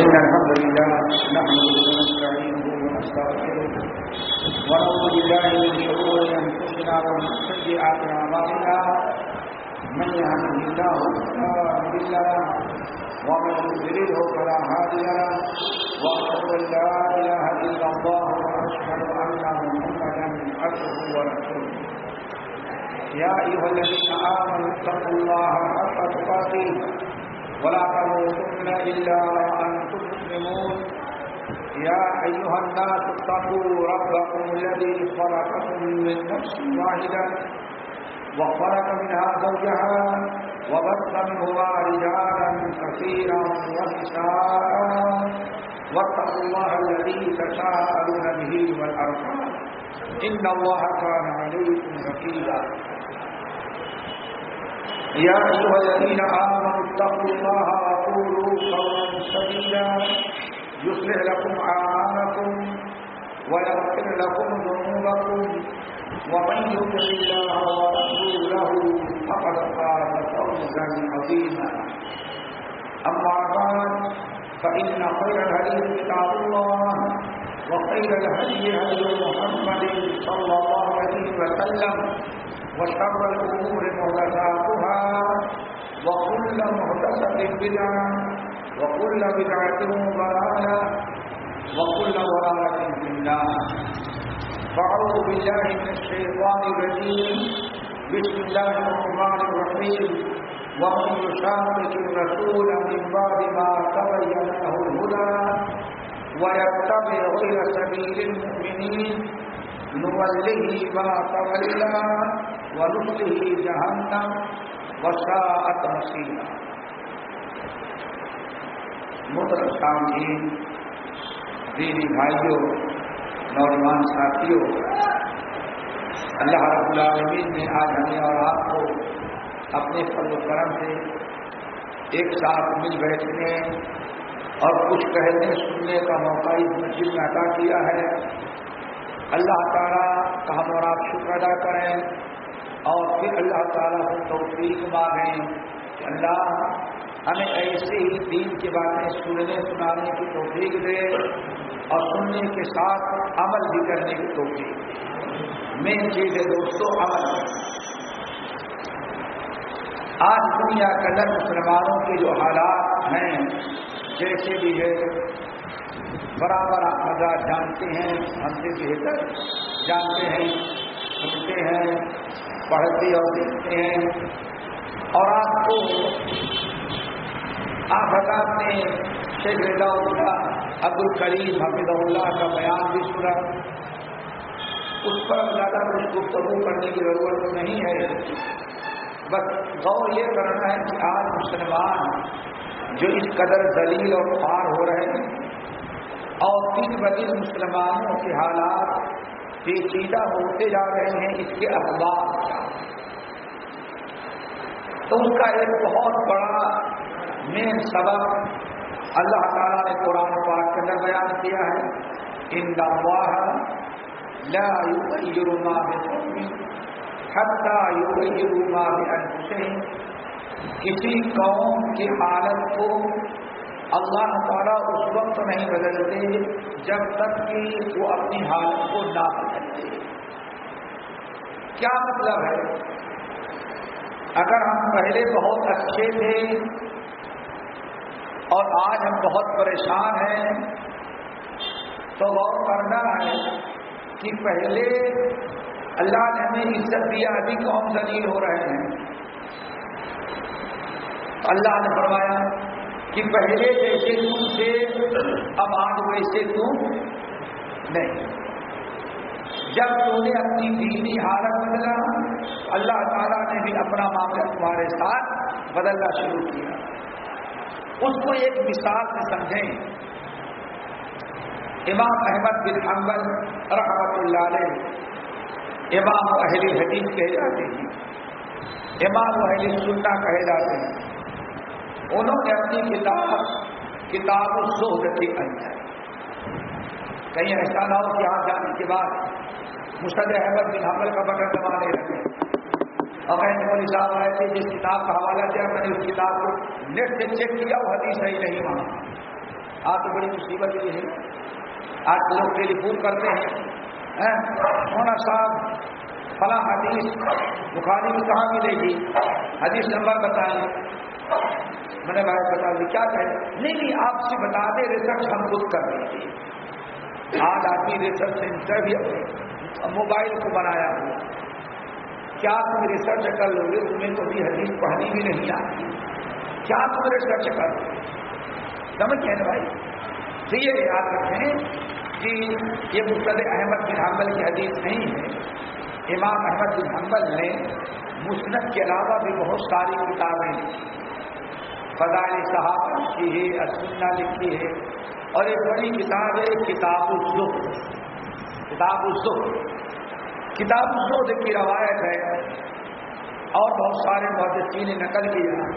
إن الحمد لله نحمده ونستعينه ونستغفره ونعوذ بالله من شرور أنفسنا ومن سيئات أعمالنا. من يهده الله فلا مضل له ومن يضلله فلا هادي له. وأشهد أن لا إله إلا الله وأشهد أن محمدا عبده ورسوله. يا أيها الذين آمنوا اتقوا الله حق تقاته. ولا تموتن إلا وأنتم مسلمون. يا أيها الناس اتقوا ربكم الذي خلقكم من نفس واحدة وخلق منها زوجها وبث منهما رجالا كثيرا ونساء. واتقوا الله الذي تساءلون به والأرحام. إن الله كان عليكم رقيبا. يا أيها الذين آمنوا اتقوا الله وقولوا قولا سديدا يصلح لكم أعمالكم ويغفر لكم ذنوبكم ومن يطع الله ورسوله فقد فاز فوزا عظيما. أما بعد، فإن خير الحديث كتاب الله وخير الهدي هدي محمد صلى الله عليه وسلم. وشر الأمور محدثاتها وكل محدثة بدعة وكل بدعة ضلالة وكل ضلالة في النار فأعوذ بالله من الشيطان الرجيم بسم الله الرحمن الرحيم ومن يشاقق الرسول من بعد ما تبين له الهدى ويتبع غير سبيل المؤمنين نوله ما تولى ونصله جهنم وساءت مصيرا. محترم سامعین، دینی بھائیوں، نوجوان ساتھیوں، اللہ رب العالمین نے آج ہمیں اور آپ کو اپنے فضل و کرم سے ایک ساتھ مل بیٹھنے اور کچھ کہنے سننے کا موقع اس مسجد میں عطا کیا ہے۔ اللہ تعالیٰ کا ہم اور آپ شکر ادا کریں اور پھر اللہ تعالیٰ سے توفیق مانگیں کہ اللہ ہمیں ایسے ہی دین کی باتیں سننے سنانے کی توفیق دے اور سننے کے ساتھ عمل بھی کرنے کی توفیق دے۔ مین چیز ہے دوستوں عمل۔ آج دنیا کے مسلمانوں کے جو حالات ہیں، جیسے بھی ہے برابر آپ مزہ جانتے ہیں، ہم سے بہتر جانتے ہیں، سنتے ہیں، پڑھتے اور دیکھتے ہیں۔ اور آپ کو آپ حضرات نے شیخ رضا اللہ عبد الکریم حفظ اللہ کا بیان بھی سنا۔ اس پر زیادہ کچھ گفتگو کرنے کی ضرورت نہیں ہے۔ بس غور یہ کرنا ہے کہ آج مسلمان جو اس قدر دلیل اور پار ہو رہے ہیں اور تین بدل مسلمانوں کے حالات پیچیدہ ہوتے جا رہے ہیں اس کے اخبار تو ان کا ایک بہت بڑا مین سبب اللہ تعالیٰ نے قرآن پاک کے اندر بیان کیا ہے۔ ان لا یغیرما بقوم حتی کسی قوم کی حالت کو اللہ تعالیٰ اس وقت نہیں بدلتے جب تک کہ وہ اپنی حالت کو نہ بدلتے۔ کیا مطلب ہے؟ اگر ہم پہلے بہت اچھے تھے اور آج ہم بہت پریشان ہیں، تو غور کرنا ہے کہ پہلے اللہ نے ہمیں عزت دیا ابھی قوم ذلیل ہو رہے ہیں؟ اللہ نے فرمایا کہ پہلے جیسے تم سے اب آج ویسے تم نہیں۔ جب تم نے اپنی دینی حالت بدلا، اللہ تعالیٰ نے بھی اپنا معاملہ تمہارے ساتھ بدلنا شروع کیا۔ اس کو ایک مثال سے سمجھیں۔ امام احمد بن حنبل رحمت اللہ علیہ، امام اہل حدیث کہے جاتے ہیں۔ امام اہل سننا کہے جاتے ہیں۔ انہوں نے اپنی کتاب کتاب الزہد کے اندر کہیں ایسا نہ ہو کہ یہاں جانے کے بعد مشد احمد بن حمل کا بٹن دبانے لگے اور میں نے صاحب آئے تھے، جس کتاب کا حوالہ دیا میں نے، اس کتاب کو نیٹ سے چیک کیا وہ حدیث صحیح نہیں مانا آج تو بڑی مصیبت یہ ہے۔ آج لوگ ٹیلی فون کرتے ہیں۔ مونا صاحب، فلاں حدیث بخاری میں کہاں ملے گی حدیث نمبر بتائیں۔ میں نے بھائی بتا دی کیا کہیں? نہیں نہیں، آپ سے بتا دیں ریسرچ ہم خود کر رہے آج آدمی ریسرچ سینٹر بھی موبائل کو بنایا ہوا۔ کیا تم ریسرچ کر لو گے؟ تمہیں تو بھی حدیث پڑھنی بھی نہیں آتی کیا تم ریسرچ کر لو سمجھ گئے نا بھائی؟ تو یہ یاد رکھیں کہ یہ مستد احمد بن حنبل کی حدیث نہیں ہے۔ امام احمد بن حنبل نے مسنت کے علاوہ بھی بہت ساری کتابیں فضائل صحابہ لکھی ہے اسنا لکھی ہے، اور ایک بڑی کتاب ہے، کتاب الزخ کتاب الزخ کتاب الزخ کی روایت ہے، اور بہت سارے محدثین نے نقل کیا۔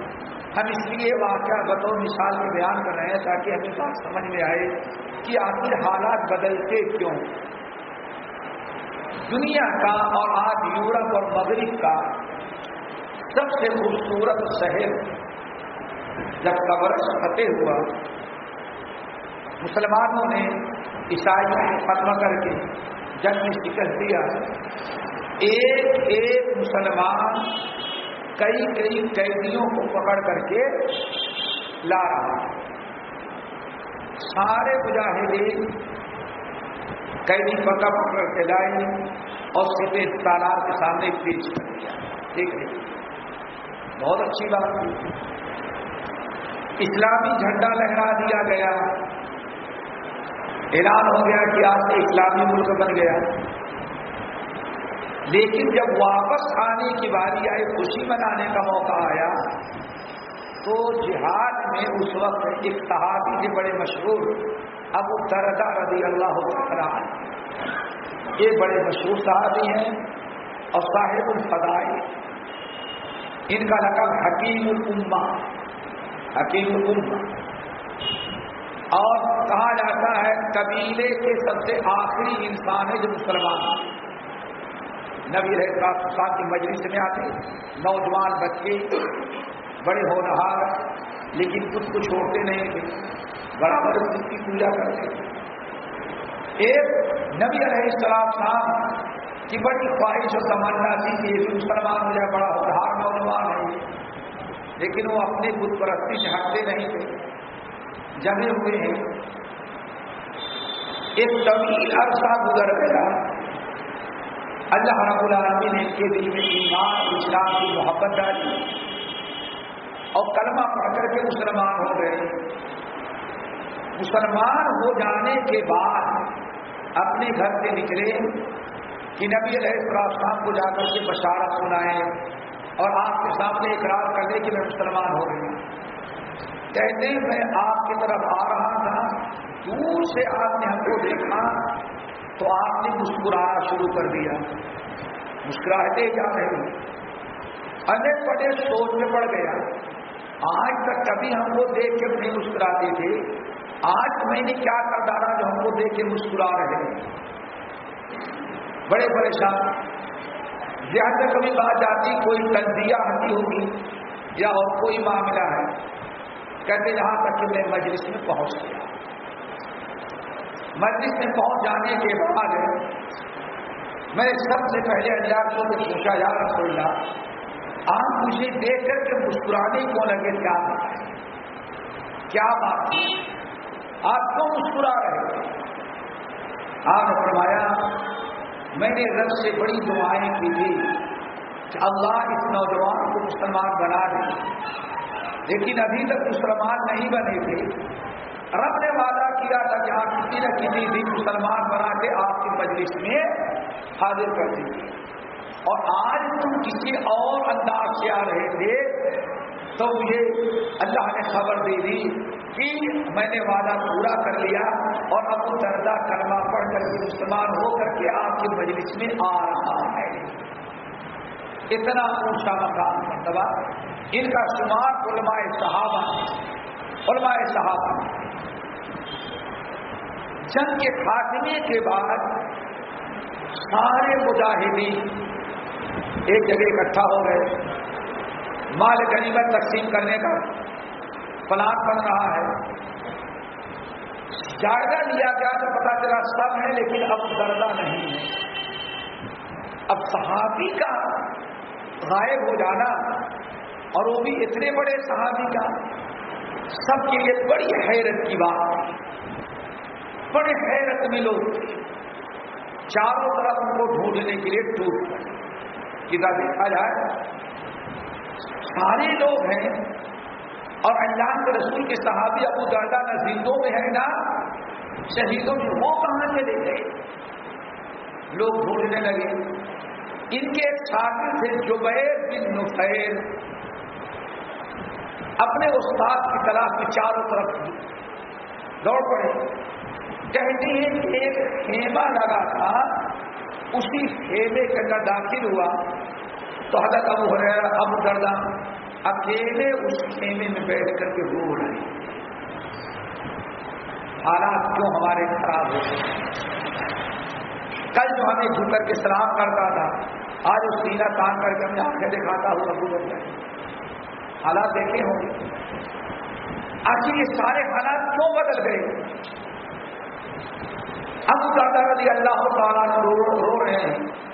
ہم اس لیے واقعہ بطور مثال میں بیان کر رہے ہیں تاکہ ہمیں بات سمجھ میں آئے کہ آخر حالات بدلتے کیوں۔ دنیا کا اور آج یورپ اور مغرب کا سب سے خوبصورت شہر جب قبر فتح ہوا، مسلمانوں نے عیسائی ختم کر کے جنگ میں شکست دیا ایک ایک مسلمان کئی کئی قیدیوں کو پکڑ کر کے لا رہا۔ سارے مجاہدین قیدی پکڑ پکڑ کے لائے اور سیدھے تالاب کے سامنے پیش کر دیا۔ ٹھیک ہے بہت اچھی بات۔ تھی اسلامی جھنڈا لہرا دیا گیا۔ اعلان ہو گیا کہ آج سے اسلامی ملک بن گیا۔ لیکن جب واپس آنے کی باری آئی، خوشی منانے کا موقع آیا، تو جہاد میں اس وقت ایک صحابی سے بڑے مشہور ابو دردا رضی اللہ عنہ یہ بڑے مشہور صحابی ہیں اور صاحب الفدائی ان کا لقب حکیم الما حکیم الما اور کہا جاتا ہے، قبیلے کے سب سے آخری انسان ہے جو مسلمان نبی رہتا کی مجلس میں آتے، نوجوان بچے، بڑے ہونہار، لیکن کچھ کو چھوڑتے نہیں تھے۔ برابر اس کی پوجا کرتے تھے۔ ایک نبی علیہ السلام صاحب کی بڑی خواہش اور تمنا تھی کہ یہ مسلمان ہو جائے، بڑا ادھار نوجوان ہے۔ لیکن وہ اپنے بت پرستی سے ہٹتے نہیں تھے۔ جمے ہوئے ہیں۔ ایک طویل عرصہ گزر گیا۔ اللہ رب العالمین نے کے دل میں ایمان، اسلام کی محبت ڈالی۔ اور کلمہ پڑھ کر کے مسلمان ہو گئے۔ مسلمان ہو جانے کے بعد اپنے گھر سے نکلے کہ نبی علیہ السلام کو جا کر کے بشارت سنائے۔ اور آپ کے سامنے اقرار کر دے کہ میں مسلمان ہو گئی کہتے ہیں، میں آپ کی طرف آ رہا تھا، دور سے آپ نے ہم کو دیکھا، تو آپ نے مسکرانا شروع کر دیا مسکراہتے جا رہے انیک بڑے سوچ میں پڑ گیا۔ آج تک کبھی ہم کو دیکھ کے نہیں مسکراتے تھے۔ آج میں نے کیا کر ڈالا جو ہم کو دیکھ کے مسکرا رہے ہیں؟ بڑے پریشان۔ جہاں تک کبھی بات جاتی، کوئی تنزیہ آتی ہوگی یا اور کوئی معاملہ ہے، کہتے یہاں تک کہ میں مجلس میں پہنچ گیا۔ مجلس میں پہنچ جانے کے بعد میں سب سے پہلے اللہ کو پوچھا جا رسول اللہ، آپ مجھے دیکھ کر کے مسکرانے کو لگے؟ کیا بات کیا بات آپ کیوں مسکرا رہے؟ آپ نے فرمایا میں نے رب سے بڑی دعائیں کی تھی کہ اللہ اس نوجوان کو مسلمان بنا دے۔ لیکن ابھی تک مسلمان نہیں بنے تھے۔ رب نے وعدہ کیا تھا کہ آپ کسی نہ کسی بھی مسلمان بنا کے آپ کی مجلس میں حاضر کر دیجیے اور آج تم کسی اور انداز سے آ رہے تھے تو مجھے اللہ نے خبر دے دی کہ میں نے وعدہ پورا کر لیا اور اب وہ دردہ کرما پڑھ کر کے مسلمان ہو کر کے آپ کی مجلس میں آ رہا ہے۔ اتنا اونچا مقام مرتبہ ان کا شمار علماء صحابہ علماء صحابہ۔ جنگ کے خاتمے کے بعد سارے مجاہدین ایک جگہ اکٹھا ہو گئے۔ مال غنیمت تقسیم کرنے کا پلان بن رہا ہے۔ جائزہ لیا گیا تو پتا چلا سب ہے لیکن اب دردہ نہیں ہے۔ اب صحابی کا غائب ہو جانا اور وہ بھی اتنے بڑے صحابی کا سب کے لیے بڑی حیرت کی بات۔ بڑے حیرت میں لوگ چاروں طرف ان کو ڈھونڈنے کے لیے ٹوٹ پڑے کدھر دیکھا جائے سارے لوگ ہیں۔ اور اللہ کے رسول کے صحابی ابو دردہ نزیدوں میں ہے نا شہیدوں میں۔ وہ کہاں سے لے گئے؟ لوگ ڈھونڈنے لگے۔ ان کے ایک چھاتی تھے جبیر بن نفیر۔ اپنے استاد کی تلاش میں چاروں طرف دوڑ پڑے۔ کہتے ہیں کہ ایک خیمہ لگا تھا۔ اسی خیمے کے اندر داخل ہوا۔ تو حضرت ابو حریر ابو دردہ اکیلے اس خیمے میں بیٹھ کر کے رو رہے حالات کیوں ہمارے خراب ہو گئے؟ کل جو ہمیں جھک کر کے سلام کرتا تھا آج اس سینا تان کر کے ہمیں آنکھیں دکھاتا ہوں ابو بن حالات دیکھے ہوں گے۔ آخر یہ سارے حالات کیوں بدل گئے؟ اب دادا رضی اللہ تعالیٰ رو, رو رہے ہیں۔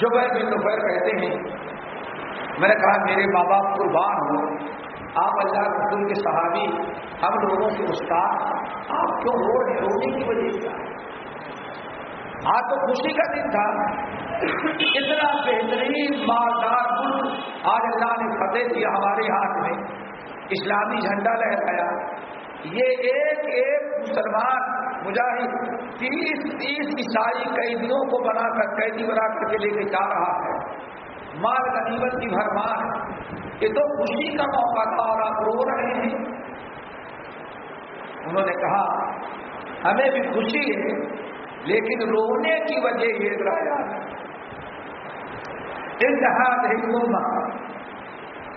جو بن دوپہر کہتے ہیں، میں نے کہا، میرے ماں باپ قربان ہو، آپ اللہ رسول کے صحابی، ہم لوگوں کے استاد، آپ کیوں رو رہے رونے کی وجہ سے آج تو خوشی کا دن تھا۔ اتنا بہترین مالدار ملک آج اللہ نے فتح کیا ہمارے ہاتھ میں۔ اسلامی جھنڈا لہرایا۔ یہ ایک ایک مسلمان مجاہد تیس تیس عیسائی قیدیوں کو بنا کر قیدی بنا کر کے لے کے جا رہا ہے۔ مال غنیمت کی بھرمار یہ تو خوشی کا موقع تھا اور آپ رو رہے ہیں۔ انہوں نے کہا، ہمیں بھی خوشی ہے، لیکن رونے کی وجہ یہ ڈرایا اتحاد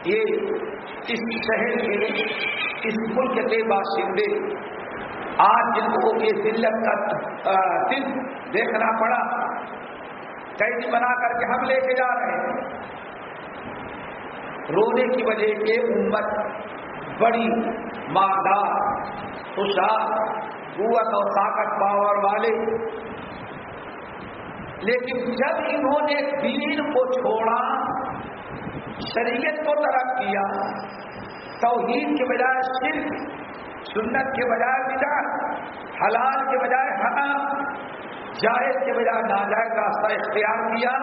یہ اس شہر کے، اس ملک کے باشندے آج جن کو یہ ذلت کا دن دیکھنا پڑا، قیدی بنا کر کے ہم لے کے جا رہے ہیں۔ رونے کی وجہ سے امت بڑی مالدار خوشحال، قوت اور طاقت پاور والے۔ لیکن جب انہوں نے دین کو چھوڑا، شریعت کو ترک کیا، توحید کے بجائے صرف سنت کے بجائے بجا حلال کے بجائے حرام، جائز کے بجائے ناجائز راستہ اختیار کیا،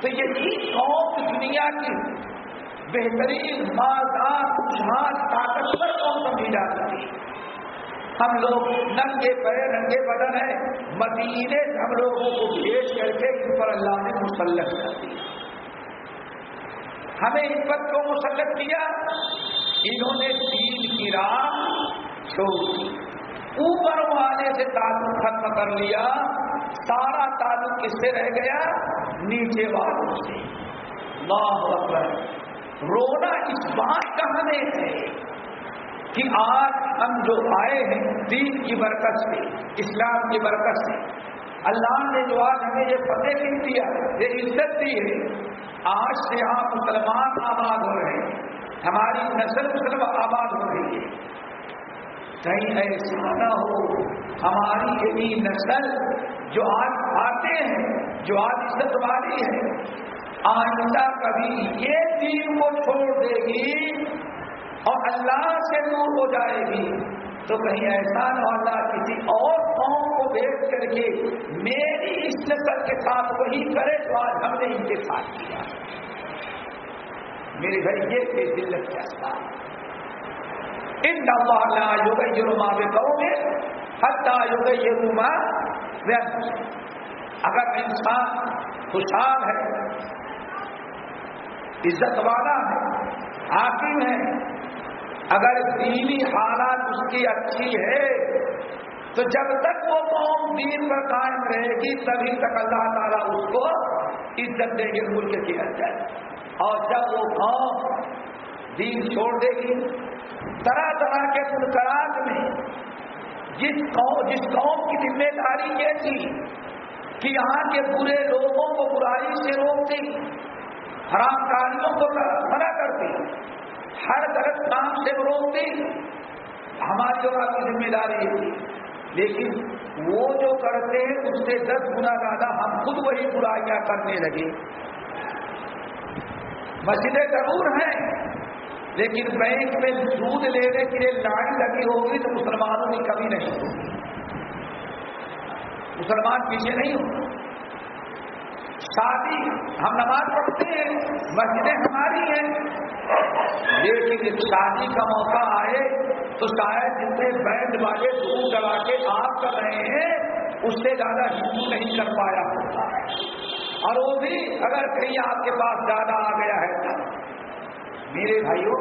تو یہی قوم دنیا کی بہترین مالدار خوشحال طاقتور قوم سمجھی جاتی تھی ہم لوگ ننگے پڑے ننگے بدن ہیں۔ مدینے ہم لوگوں کو بھیج کر کے ان پر اللہ نے مسلط کر دیا۔ ہمیں ان پر کو مسلط کیا؟ انہوں نے دین کی راہ چھوڑ اوپر والے سے تعلق ختم کر لیا، سارا تعلق کس سے رہ گیا، نیچے والوں سے۔ اللہ اکبر۔ رونا اس بات کا ہمیں ہے کہ آج ہم جو آئے ہیں، دین کی برکت سے، اسلام کی برکت سے۔ اللہ نے جو آج ہمیں یہ فتح نہیں دیا یہ عزت دی ہے، آج سے آپ مسلمان آباد ہو رہے ہیں۔ ہماری نسل مسلم آباد ہو رہی ہے۔ کہیں ایسا نہ ہو، ہماری یہی نسل جو آج آتے ہیں، جو آج عزت والی ہے آئندہ کبھی یہ دین کو چھوڑ دے گی اور اللہ سے دور ہو جائے گی۔ تو کہیں ایسا نہ اللہ کسی اور قوم کو دیکھ کر کے میری اس نسل کے ساتھ وہی کرے جو آج ہم نے ان کے ساتھ کیا۔ میرے بھائی، یہ بے دلت کیا ان لا یوگا بے کہو گے حتہ یوگ اگر انسان خوشحال ہے، عزت والا ہے، حاکم ہے، اگر دینی حالات اس کی اچھی ہے، تو جب تک وہ قوم دین پر قائم رہے گی، تبھی تک اللہ تعالیٰ اس کو عزت دے گی، ملک کے اندر اور جب وہ قوم دین چھوڑ دے گی۔ طرح طرح کے منقرات میں جس قوم جس قوم کی ذمہ داری یہ تھی کہ یہاں کے برے لوگوں کو برائی سے روکتی حرام کاریوں کو منع کرتی، ہر غلط کام سے روکتی۔ ہماری اور آپ کی ذمہ داری ہے لیکن وہ جو کرتے ہیں، اس سے دس گنا زیادہ ہم خود وہی برائیاں کرنے لگے۔ مسجدیں ضرور ہیں لیکن بینک میں دودھ لینے کے لیے لائن لگی ہوگی تو مسلمانوں کی کمی نہیں ہوگی۔ مسلمان پیچھے نہیں ہوگا شادی، ہم نماز پڑھتے ہیں، مسجدیں ہماری ہیں۔ لیکن شادی کا موقع آئے تو شاید جتنے بینڈ والے دور ڈلا کے آپ کر رہے ہیں، اس سے زیادہ ہندو نہیں کر پایا ہوتا۔ ہے اور وہ بھی اگر کہیں آپ کے پاس زیادہ آ گیا ہے۔ میرے بھائیوں،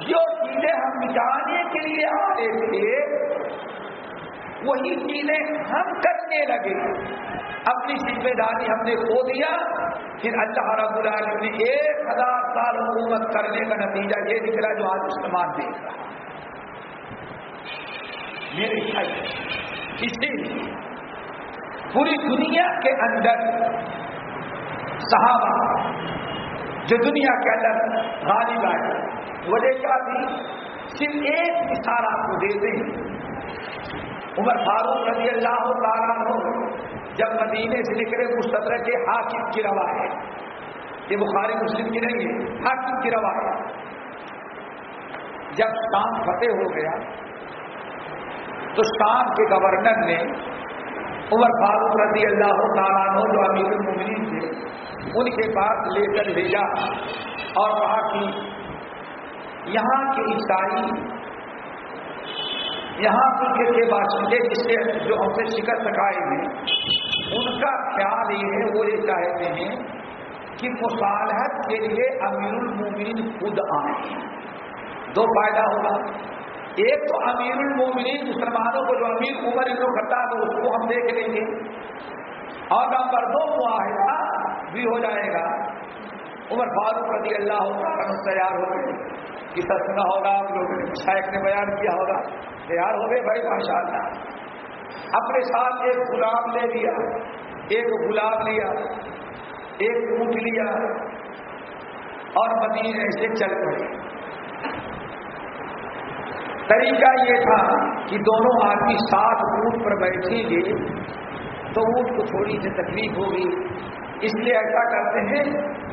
جو چیزیں ہم مٹانے کے لیے آتے تھے، وہی چیزیں ہم کرنے لگے۔ اپنی ذمہ داری ہم نے کھو دیا۔ پھر اللہ رب العالمین نے ایک ہزار سال حکومت کرنے کا نتیجہ یہ نکلا جو آج استعمال دیکھ رہا میرے بھائی اسی لیے پوری دنیا کے اندر صحابہ جو دنیا کے اندر غالب آئے۔ وجہ کیا تھی صرف ایک مثال آپ کو دیتے ہیں عمر فاروق رضی اللہ تعالیٰ ہو جب مدینے سے نکلے مستدر کے حاکم کی روا ہے۔ یہ بخاری مسلم کی نہیں ہے، حاکم کی روا ہے۔ جب شام فتح ہو گیا تو شام کے گورنر نے عمر فاروق رضی اللہ تعالیٰ عنہ جو امیر المین تھے، ان کے پاس لے کر بھیجا اور کہا کہ یہاں کے عیسائی، یہاں کے باشندے جس سے جو ہم سے شکست سکھائے ہیں، ان کا خیال یہ ہے، وہ یہ چاہتے ہیں کہ مصالحت کے لیے امیر المومنین خود آئے۔ دو فائدہ ہوگا۔ ایک تو امیر المومنین، مسلمانوں کو جو امیر عمر جو کرتا ہے، اس کو ہم دیکھ لیں گے۔ اور نمبر دو، معاہدہ بھی ہو جائے گا۔ عمر فاروق رضی اللہ عنہ تیار ہو گئے کس سنا ہوگا، آپ لوگ شیخ نے بیان کیا ہوگا۔ تیار ہو گئے بھائی ماشاء اللہ اپنے ساتھ ایک گلاب لے لیا۔ ایک گلاب لیا۔ ایک اونٹ لیا۔ اور مدینے سے چل پڑے۔ طریقہ یہ تھا کہ دونوں آدمی ساتھ اونٹ پر بیٹھیں گے تو اونٹ کو تھوڑی سی تکلیف ہوگی اس لیے ایسا کرتے ہیں،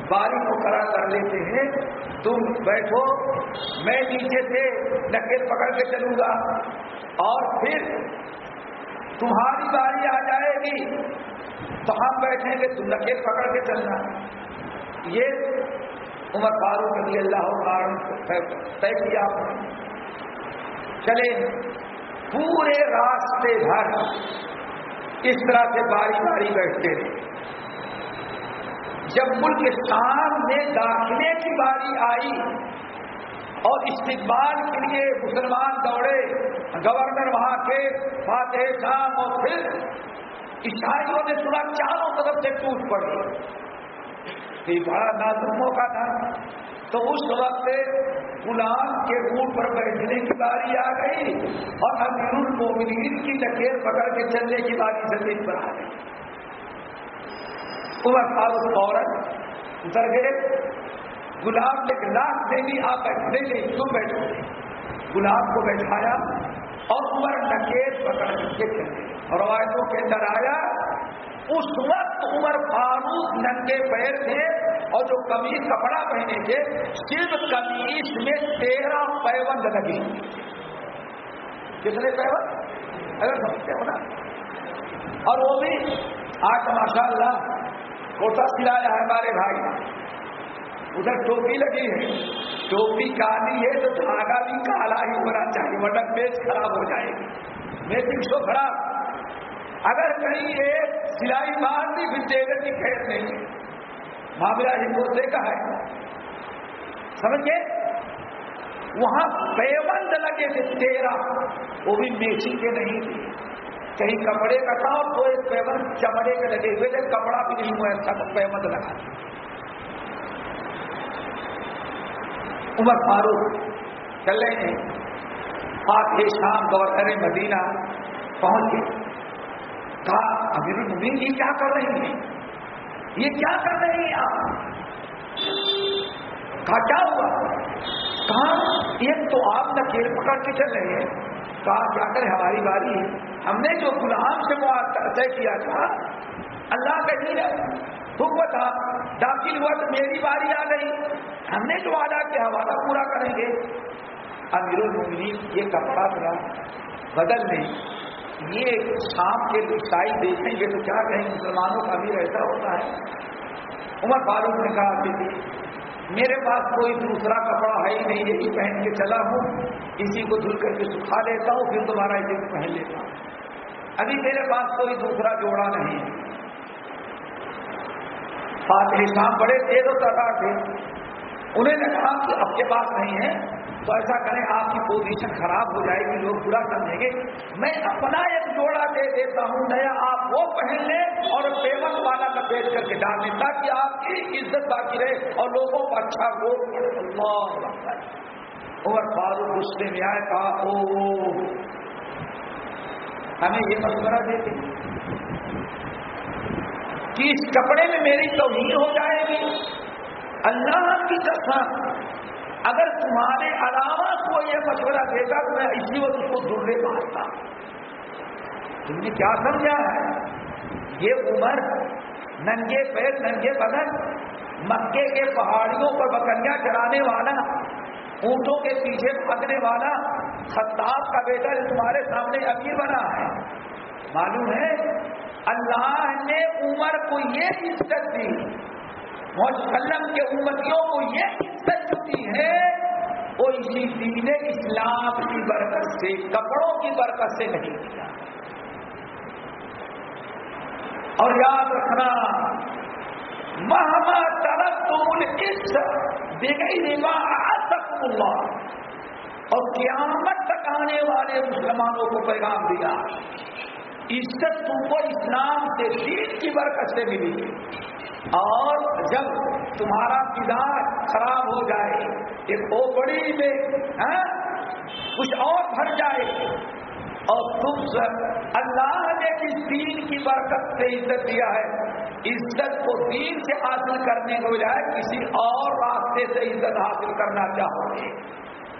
باری کو کرا کر لیتے ہیں، تم بیٹھو، میں نیچے سے نکیل پکڑ کے چلوں گا۔ اور پھر تمہاری باری آ جائے گی، تو ہم بیٹھیں گے، تم لکیر پکڑ کے چلنا۔ یہ عمر فاروق رضی اللہ طے کیا۔ چلے۔ پورے راستے بھر اس طرح سے باری باری بیٹھتے رہے۔ جب ملک شام میں داخلے کی باری آئی اور استقبال کے لیے مسلمان دوڑے، گورنر وہاں کے فاتح شام اور پھر عیسائیوں نے سنا چاروں طرف سے ٹوٹ پڑی۔ یہ بڑا نازک موقع تھا۔ تو اس وقت غلام کے اونٹ پر بیٹھنے کی باری آ گئی اور امیر المومنین کی لکیر پکڑ کے چلنے کی باری زمین پر آ گئی۔ عمر فاروق عورت اتر گئے گلاب نے لاکھ دے دی آپ بیٹھنے لے تم بیٹھو گلاب کو بیٹھایا اور عمر نکیت پکڑ کے چلے۔ روایتوں کے اندر آیا اس وقت عمر فاروق ننگے پیر تھے اور جو کمیز کپڑا پہنے تھے، صرف کمیز میں تیرہ پیبند لگے۔ کتنے پیبند اگر سمجھتے ہو نا۔ اور وہ بھی، آج ماشاء اللہ کوٹا سلایا ہے ہمارے بھائی۔ ادھر ٹوپی لگی ہے۔ ٹوپی کالی ہے تو دھاگا بھی کالا ہی ہونا چاہیے ورنہ میچ خراب ہو جائے گی۔ میچنگ شو خراب۔ اگر کہیں یہ سلائی مار دی پھر کی خیر نہیں معاملہ ہندو سے کا ہے۔ سمجھ گئے وہاں پیبند لگے تھے تیرہ وہ بھی میچنگ کے نہیں۔ تھے کہیں کپڑے کا تھا، تو ایک پیبند چمڑے کے لگے ہوئے تھے، کپڑا بھی نہیں ہوا اچھا پیبند لگا۔ عمر فاروق چل رہے ہیں۔ فاتح شام گورنر مدینہ پہنچ گئے۔ کہا امیر المین یہ کیا کر رہی ہیں؟ یہ کیا کر رہے ہیں آپ؟ کہا، کیا ہوا؟ کہا، ایک تو آپ نکیل پکڑ کے چل رہے ہیں کہا، کیا کریں، ہماری باری ہے۔ ہم نے جو غلام سے طے کیا تھا، اللہ کا ہی حکم تھا، داخل ہوا تو میری باری آ گئی۔ ہم نے جو وعدہ کیا، وعدہ پورا کریں گے۔ امیر المین یہ کپڑا تھا۔ بدل نہیں یہ شام کے عیسائی دیکھیں گے تو کیا کہیں مسلمانوں کا بھی ایسا ہوتا ہے۔ عمر فاروق نے کہا کہ جی، میرے پاس کوئی دوسرا کپڑا ہے ہی نہیں یہی پہن کے چلا ہوں، اسی کو دھل کر کے سکھا لیتا ہوں، پھر دوبارہ اسے پہن لیتا ہوں۔ ابھی میرے پاس کوئی دوسرا جوڑا نہیں۔ ہے فاتح شام بڑے تیز و تر تھے۔ انہیں نے کہا کہ آپ کے پاس نہیں ہے۔ تو ایسا کریں، آپ کی پوزیشن خراب ہو جائے گی، لوگ برا سمجھیں گے۔ میں اپنا ایک جوڑا دے دیتا ہوں، نیا آپ وہ پہن لیں اور پیمنٹ والا کا پیش کر کے ڈال دیں، تاکہ آپ کی عزت باقی رہے اور لوگوں کو اچھا وہ اور فاروق غصے میں آئے کہا او۔ ہمیں یہ مشورہ دیتے کہ اس کپڑے میں میری توہین ہو جائے گی۔ اللہ کی قسم اگر تمہارے علاوہ کو یہ مشورہ دے گا تو میں اسی وقت اس کو دورے مارتا تم نے کیا سمجھا ہے؟ یہ عمر، ننگے پیر، ننگے بدن، مکے کے پہاڑیوں پر بکریاں چلانے والا، اونٹوں کے پیچھے بھاگنے والا، خطاب کا بیٹا جو تمہارے سامنے امیر بنا ہے۔ معلوم ہے، اللہ نے عمر کو یہ عزت دی وسلم کے امتیوں کو یہ عزت دی ہے، وہ اسی دین اسلام کی برکت سے، کپڑوں کی برکت سے نہیں کیا اور یاد رکھنا، مہما طرف تو اللہ۔ اور قیامت تک آنے والے مسلمانوں کو پیغام دیا۔ عزت تم کو اسلام سے، دین کی برکت سے ملی۔ اور جب تمہارا کدار خراب ہو جائے، ایک اوپڑی میں ہاں، کچھ اور بھر جائے، اور تم سب اللہ نے کس دین کی برکت سے عزت دیا ہے۔ عزت کو دین سے حاصل کرنے کے بجائے کسی اور راستے سے عزت حاصل کرنا چاہو گے۔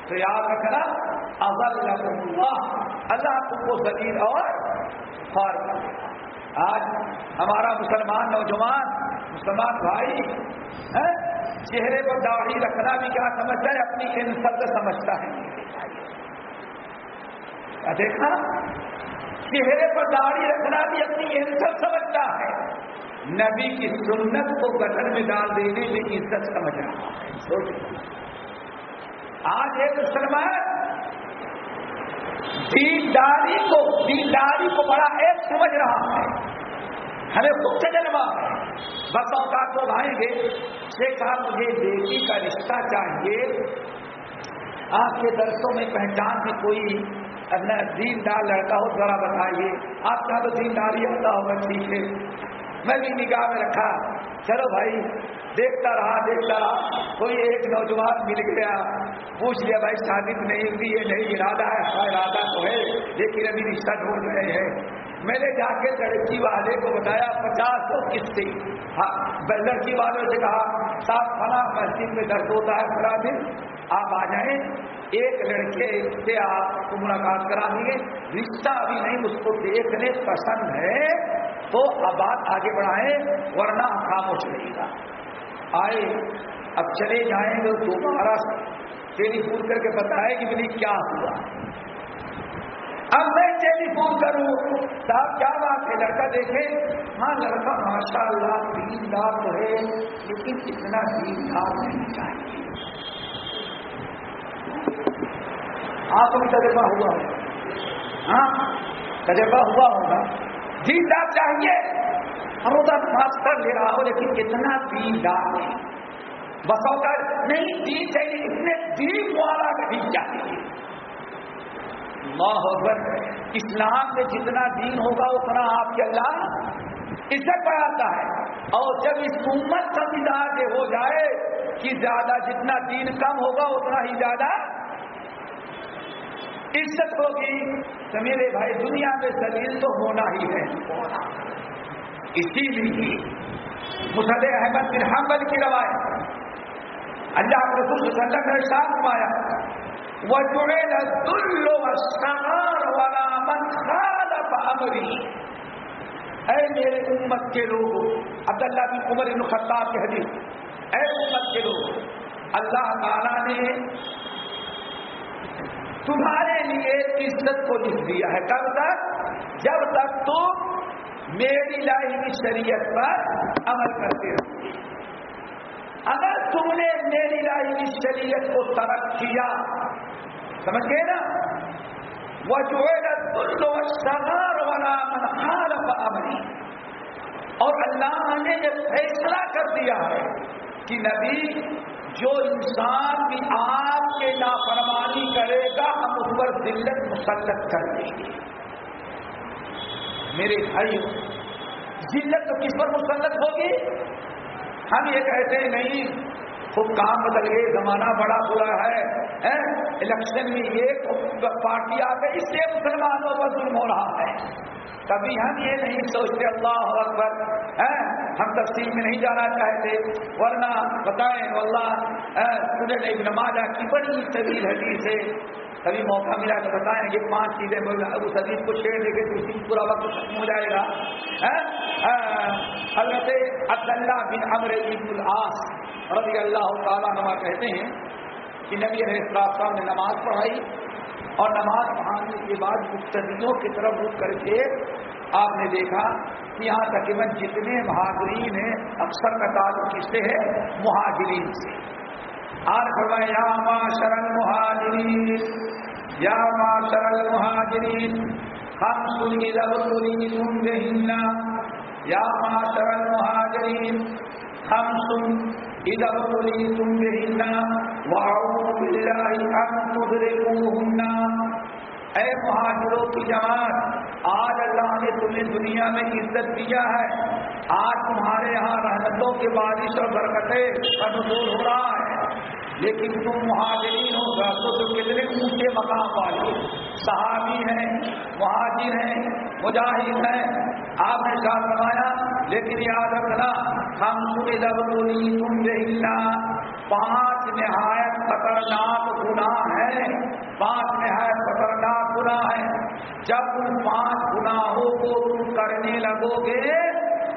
تو یاد رکھنا اضل اللہ اللہ تم کو زمین اور آج ہمارا مسلمان نوجوان، مسلمان بھائی چہرے پر داڑھی رکھنا بھی کیا سمجھتا ہے؟ اپنی انسد سمجھتا ہے۔ دیکھا؟ چہرے پر داڑھی رکھنا بھی اپنی عزت سمجھتا ہے۔ نبی کی سنت کو گٹر میں ڈال دینے میں عزت سمجھ رہا ہے۔ آج ایک مسلمان دینداری کو دینداری کو بڑا ایک سمجھ رہا ہے۔ ہمیں خود سے جنما بس اوقات کو بھائیں گے۔ صاحب، مجھے بیٹی کا رشتہ چاہیے۔ آپ کے درسوں میں پہچان کی کوئی اپنا دین دار لڑکا ہو، ذرا بتائیے۔ آپ کا تو دینداری ہوتا ہوگا، ٹھیک ہے۔ میں بھی نگاہ میں رکھا۔ چلو بھائی، دیکھتا رہا دیکھتا رہا۔ کوئی ایک نوجوان مل گیا۔ پوچھ لیا، بھائی شادی تو نہیں ہوتی ہے نہیں، ارادہ ہے ہاں ارادہ تو ہے، لیکن ابھی رشتہ ڈھونڈ رہے ہیں۔ میں نے جا کے لڑکی والے کو بتایا، پچاس سو قسطیں ہاں لڑکی والوں سے کہا صاف فلاں مسجد میں درد ہوتا ہے پورا دن آپ آ جائیں۔ ایک لڑکے سے آپ کو ملاقات کرا دیں گے۔ رشتہ ابھی نہیں اس کو دیکھنے پسند ہے۔ تو اب بات آگے بڑھائیں ورنہ خاموش رہے گا آئے، اب چلے جائیں گے دوبارہ ٹیلی فون کر کے بتائے کہ میری کیا ہوا۔ اب میں ٹیلی فون کروں۔ صاحب، کیا بات ہے؟ لڑکا دیکھے ہاں لڑکا ماشاء اللہ تین دار تو ہے، لیکن اتنا تین دار نہیں چاہیے۔ آپ کو بھی تجربہ ہوا ہاں تجربہ ہوا ہوگا۔ دیندار چاہیے۔ روزہ نماز کر لے رہا ہو، لیکن کتنا دیندار نہیں۔ بسو کر نہیں، دین چاہیے، اتنے دین والا نہیں چاہیے۔ اللہ اکبر۔ اسلام میں جتنا دین ہوگا، اتنا آپ کے اللہ عزت بڑھاتا ہے۔ اور جب اس امت سمجھدار ہو جائے کہ زیادہ جتنا دین کم ہوگا، اتنا ہی زیادہ عزت ہوگی تو میرے بھائی دنیا میں دلیل تو ہونا ہی ہے۔ اسی لیے مسد احمد بن حنبل کی روایت اللہ رسول صلی اللہ علیہ وسلم نے ساتھ پایا وہ جڑے دلو سہار والا من خالف امری اے میرے امت کے لوگ، عبداللہ بن عمر بن خطاب کے حدیث۔ اے امت کے لوگ، اللہ تعالیٰ نے تمہارے لیے عزت کو لکھ دیا ہے۔ کب تک؟ جب تک تم میری لائی کی شریعت پر عمل کرتے رہو اگر تم نے میری لائی کی شریعت کو ترک کیا، سمجھ گئے نا؟ وہ جو ہے والا منہار امری۔ اور اللہ نے یہ فیصلہ کر دیا ہے کہ نبی جو انسان بھی آپ کے نافرمانی کرے گا، ہم اس پر دلت مسلط کر دیں گے۔ میرے بھائی، ذلت تو کس پر مسلط ہوگی؟ ہم یہ کہتے ہیں، نہیں خوب کام بدل گئے، زمانہ بڑا برا ہے الیکشن میں یہ پارٹی آ گئی، اس سے مسلمانوں پر ظلم ہو رہا ہے۔ کبھی ہم یہ نہیں سوچتے، اللہ اکبر ہم تفصیل میں نہیں جانا چاہتے۔ ورنہ بتائیں اللہ تجھے ایک نماز کی بڑی طویل حدیث ہے۔ کبھی موقع ملا تو بتائیں کہ پانچ چیزیں اس حدیث کو چھیڑ دے گے تو اسی پورا وقت ختم ہو جائے گا۔ حضرت عبداللہ بن امر عید العاص رضی اللہ تعالیٰ نما کہتے ہیں کہ نبی علیہ السلام نے نماز پڑھائی اور نماز پڑھانے کے بعد مقتدیوں کی طرف رک کر کے آپ نے دیکھا یہاں تقریباً جتنے مہاجرین ہیں، اکثر کا تعلق کس سے ہے؟ مہاجرین سے۔ آج فرمائے یا ماں شرل مہاجرین، یا ماں شرل مہاجرین ہم سنی ربری تم گہنا یا ماں شرل مہاجرین ہم سن ادب بولی تم گہنا واؤ اے مہاجروں کی جماعت آج اللہ نے تمہیں دنیا میں عزت دیا ہے۔ آج تمہارے یہاں رحمتوں کے بارش اور برکتیں کا نزول ہو رہا ہے۔ لیکن تم مہاجرین ہوگا تو تو کتنے اونچے مقام والے صحابی ہیں، مہاجر ہیں، مجاہد ہیں۔ آپ نے ساتھ بنایا لیکن یاد رکھنا، ہم تمہیں تم دیکھنا پانچ نہایت خطرناک گناہ ہے۔ پانچ نہایت خطرناک گناہ ہے۔ جب ان پانچ گناہوں کو تم کرنے لگو گے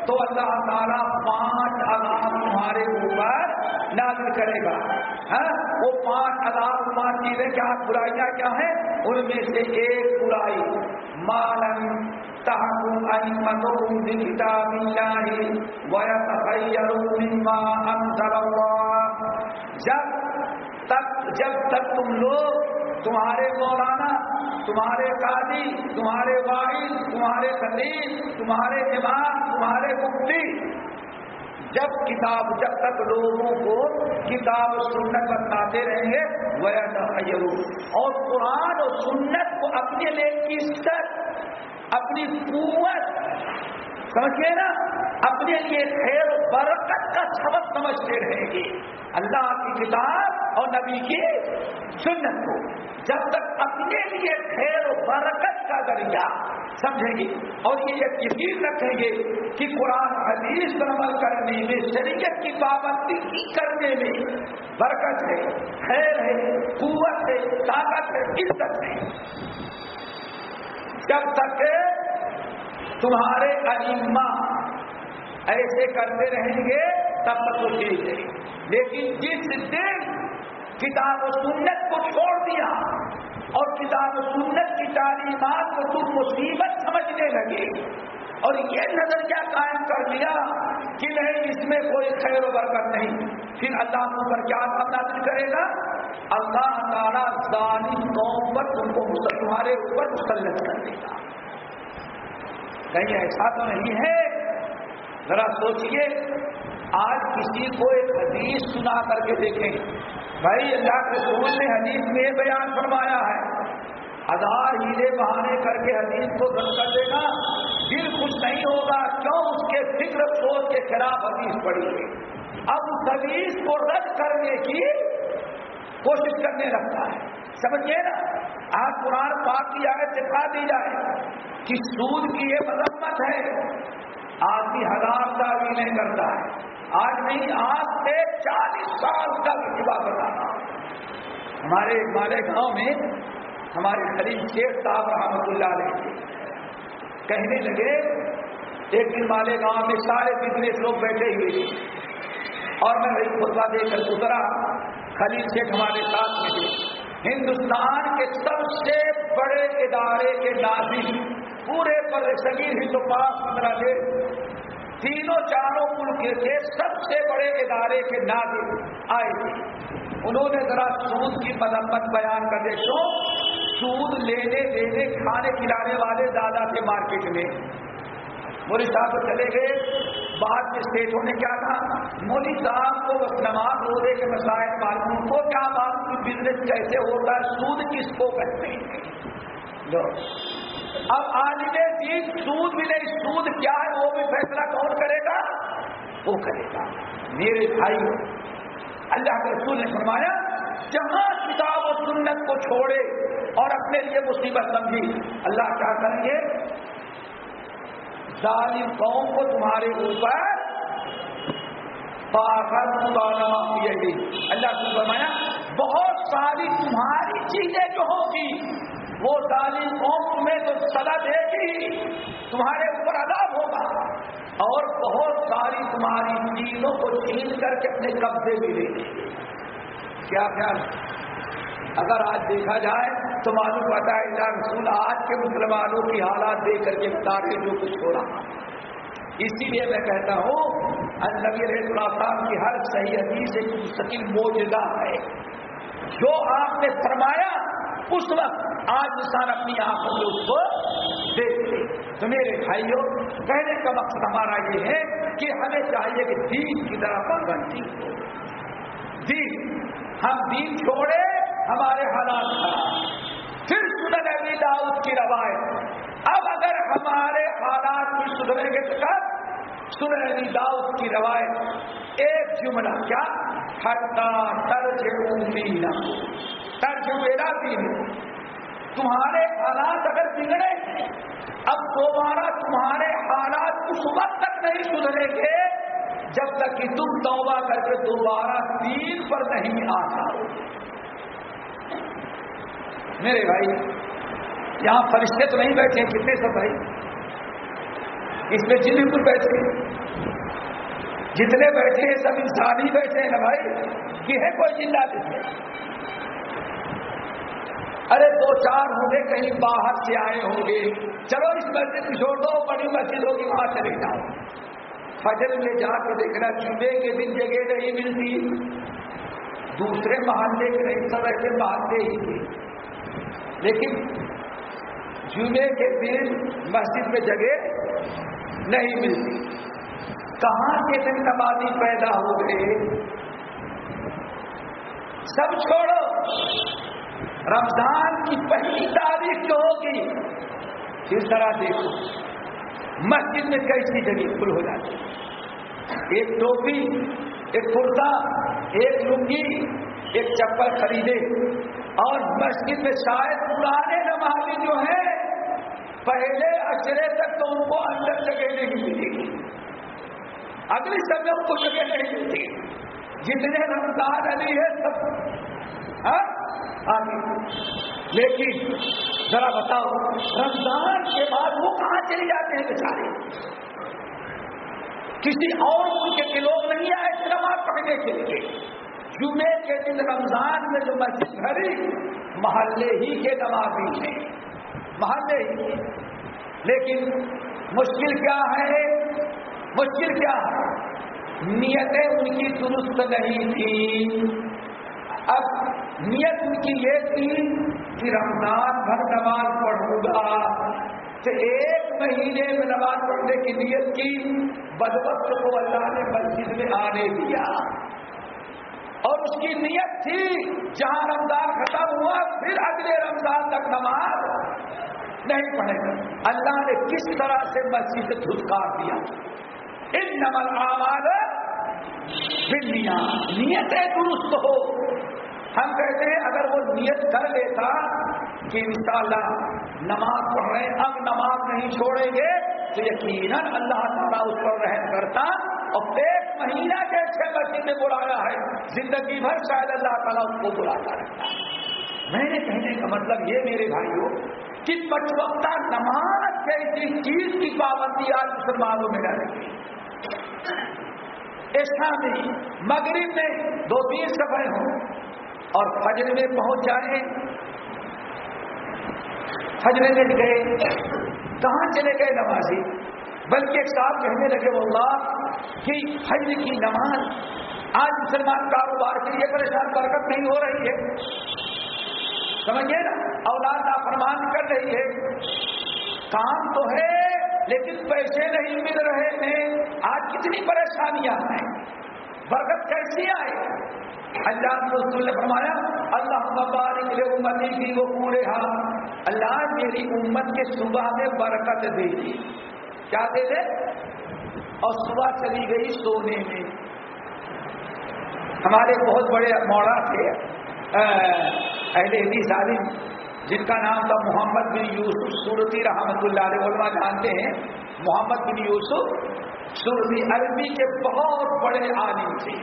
تو اللہ تعالیٰ پانچ عذاب تمہارے اوپر نازل کرے گا۔ ہاں؟ وہ پانچ عذاب پانچ چیزیں کیا برائیاں کیا ہیں؟ ان میں سے ایک برائی، مالن تحکم ائمتهم بكتاب الله ويتخيروا مما انزل الله جب تک جب تک تم لوگ تمہارے مولانا تمہارے قاضی، تمہارے واحد تمہارے خطیب تمہارے امام، تمہارے مفتی۔ جب کتاب، جب تک لوگوں کو کتاب و سنت بتاتے رہیں گے وہ اور قرآن اور سنت کو اپنے لیے قسط اپنی قوت۔ سمجھے نا؟ اپنے لیے خیر و برکت کا سبق سمجھتے رہیں گے۔ اللہ کی کتاب اور نبی کی سنت کو۔ جب تک اپنے لیے خیر و برکت کا ذریعہ سمجھیں گے اور یہ یقین رکھیں گے کہ قرآن حدیث پر عمل کرنے میں، شریعت کی پابندی ہی کرنے میں برکت ہے، خیر ہے، قوت ہے، طاقت ہے، عزت ہے۔ جب تک تمہارے ائمہ ایسے کرتے رہیں گے، تب تک تو ٹھیک ہے۔ لیکن جس دن کتاب و سنت کو چھوڑ دیا اور کتاب و سنت کی تعلیمات کو تم مصیبت سمجھنے لگے اور یہ نظریہ قائم کر لیا کہ نہیں، اس میں کوئی خیر و برکت نہیں۔ پھر اللہ تم پر کیا نازل کرے گا؟ اللہ تعالیٰ ظالم قوم پر تم کو تمہارے اوپر مسلط کر دے گا۔ کہیں ایسا تو نہیں ہے۔ ذرا سوچئے، آج کسی کو ایک حدیث سنا کر کے دیکھیں۔ بھائی اللہ کے رسول نے حدیث میں یہ بیان فرمایا ہے، ہزار ہیلے بہانے کر کے حدیث کو رد کر دے گا دل خوش نہیں ہوگا کیوں اس کے فکر سوچ کے خلاف حدیث پڑی ہے اب اس حدیث کو رد کرنے کی کوشش کرنے لگتا ہے۔ سمجھیے نا، آج قرآن پاک کی آگے دکھا دی جائے کہ سود کی یہ مذمت ہے، آدمی ہزار تعویلیں کرتا ہے۔ آج نہیں، آج سے چالیس سال تک عبادت آنا ہمارے مالے گاؤں میں ہمارے خلیل شیخ صاحب رحمت اللہ علیہ کہنے لگے، ایک دن مالے گاؤں میں سارے بزنس لوگ بیٹھے ہوئے تھے۔ اور میں وہی خطبہ دے کر گزرا خلیل شیخ ہمارے ساتھ میں تھے۔ ہندوستان کے سب سے بڑے ادارے کے نازی پورے پر صغیر ہندوستان پندرہ دیش تینوں چاروں ملک کے سب سے بڑے ادارے کے نازی آئے تھے۔ انہوں نے ذرا سود کی مذمت بیان کر دے تو سود لینے دینے کھانے کھلانے والے زیادہ تھے مارکیٹ میں۔ مودی صاحب چلے گئے۔ بعد میں اسٹیٹوں نے کیا کہا؟ مودی صاحب کو بس نماز روزے کے مسائل معلوم کو کیا معلوم بزنس کیسے ہوتا ہے؟ سود کس کو کہتے ہیں؟ اب آج کے دن سود بھی نہیں سود کیا ہے؟ وہ بھی فیصلہ کون کرے گا؟ وہ کرے گا۔ میرے بھائی، اللہ کے رسول نے فرمایا، جہاں کتاب و سنت کو چھوڑے اور اپنے لیے مصیبت سمجھی، اللہ کیا کریں گے؟ ظالم قوم کو تمہارے اوپر اللہ کو فرمایا، بہت ساری تمہاری چیزیں جو ہوگی وہ ظالم قوم تمہیں تو سزا دے گی، تمہارے اوپر عذاب ہوگا۔ اور بہت ساری تمہاری چیزوں کو چھین کر کے اپنے قبضے بھی لے گی کیا خیال؟ اگر آج دیکھا جائے تو معلوم پتا ہے اللہ رسول، آج کے مسلمانوں کی حالات دیکھ کر کے بتا جو کچھ ہو رہا اسی لیے میں کہتا ہوں نبی صاحب کی ہر صحیح حدیث ایک مستقل موجودہ ہے۔ جو آپ نے فرمایا، اس وقت آج انسان اپنی آنکھوں میں اس کو دیکھتے تو میرے بھائیوں، کہنے کا مقصد ہمارا یہ ہے کہ ہمیں چاہیے کہ دین کی طرح پابندی ہو۔ دین، ہم دین چھوڑے، ہمارے حالات خراب۔ پھر سنن ابھی داؤد کی روایت، اب اگر ہمارے حالات بھی سدھریں گے تو کب؟ سنن ابھی داؤد کی روایت، ایک جملہ، کیا؟ ہٹا ترج مینا دین۔ تمہارے حالات اگر بگڑے، اب دوبارہ تمہارے حالات اس وقت تک نہیں سدھریں گے، جب تک کہ تم توبہ کر کے دوبارہ دین پر نہیں آتا میرے بھائی، یہاں فرشتے تو نہیں بیٹھے، کتنے سب بھائی؟ اس میں جن پر بیٹھے جتنے بیٹھے ہیں، سب انسان ہی بیٹھے ہیں نا بھائی؟ یہ ہے کوئی جندا دیتے ارے دو چار ہوں گے، کہیں باہر سے آئے ہوں گے۔ چلو اس مسجد کو چھوڑ دو، بڑی مسجد ہوگی، وہاں چلے جاؤ۔ فجر میں جا کے دیکھنا چوبے کے دن جگہ نہیں ملتی۔ دوسرے محلے کے نہیں سب ایسے محلے ہی۔ تھے لیکن جمعے کے دن مسجد میں جگہ نہیں ملتی۔ کہاں کے دن نمازی پیدا ہو گئے؟ سب چھوڑو۔ رمضان کی پہلی تاریخ جو ہوگی کس طرح دیکھو۔ مسجد میں کیسی جگہ کھل ہو جاتی؟ ایک ٹوپی، ایک کرتا، ایک لنگی، ایک چپل خریدے۔ اور مسجد میں شاید پرانے نمازی جو ہیں پہلے اشرے تک تو ان کو اندر جگہ نہیں ملے گی اگلی سب کو جگہ نہیں ملتی جتنے رمضان علی ہے سب۔ ہاں؟ آگے۔ لیکن ذرا بتاؤ، رمضان کے بعد وہ کہاں چلے جاتے ہیں بیچارے؟ کسی اور ملک کے لوگ نہیں آئے نماز پڑھنے کے لیے۔ جمعے کے دن رمضان میں جو مسجد بھری، محلے ہی کے نمازی ہیں۔ محلے ہی لیکن مشکل کیا ہے؟ مشکل کیا ہے؟ نیتیں ان کی درست نہیں تھی۔ اب نیت ان کی یہ تھی کہ رمضان بھر نماز پڑھوں گا، کہ ایک مہینے میں نماز پڑھنے کی نیت کی، بدبخت کو اللہ نے مسجد میں آنے دیا۔ اور اس کی نیت تھی، جہاں رمضان ختم ہوا، پھر اگلے رمضان تک نماز نہیں پڑھے گا۔ اللہ نے کس طرح سے مسجد سے دھتکار دیا؟ ان نمل آواز بلیا نیتیں درست ہو۔ ہم کہتے ہیں، اگر وہ نیت کر لیتا کہ انشاءاللہ نماز پڑھ رہے اب نماز نہیں چھوڑیں گے، تو یقیناً اللہ تعالیٰ اس پر رحم کرتا۔ اور ایک مہینہ کے چھ مسجد میں بلایا ہے، زندگی بھر شاید اللہ تعالیٰ اس کو بلاتا رہتا ہے۔ میں نے کہنے کا مطلب یہ میرے بھائیوں کہ پچوکتا نماز جیسی چیز کی پابندی آج مسلمانوں میں رہ رہی ہے۔ ایسا نہیں، مغرب میں دو تین سفر ہوں اور فجر میں پہنچ جائیں۔ فجر میں گئے، کہاں چلے گئے نمازی؟ بلکہ ایک صاحب کہنے لگے وہ اللہ کہ حج کی نماز آج مسلمان کاروبار کے لیے پریشان، برکت نہیں ہو رہی ہے۔ سمجھے نا، اولاد فرمان کر رہی ہے۔ کام تو ہے، لیکن پیسے نہیں مل رہے ہیں۔ آج کتنی پریشانیاں ہیں۔ برکت کیسی آئے اللہ رسول نے فرمایا اللہ مبارک امتی کی وہ پورے ہاں اللہ میری امت کے صبح میں برکت دے دی۔ کیا دے دے اور صبح چلی گئی سونے میں۔ ہمارے بہت بڑے موڑا تھے اہل حدیث عالم، جن کا نام تھا محمد بن یوسف سورتی، رحمت اللہ علیہ، علماء جانتے ہیں۔ محمد بن یوسف سورتی عربی کے بہت بڑے عالم تھے۔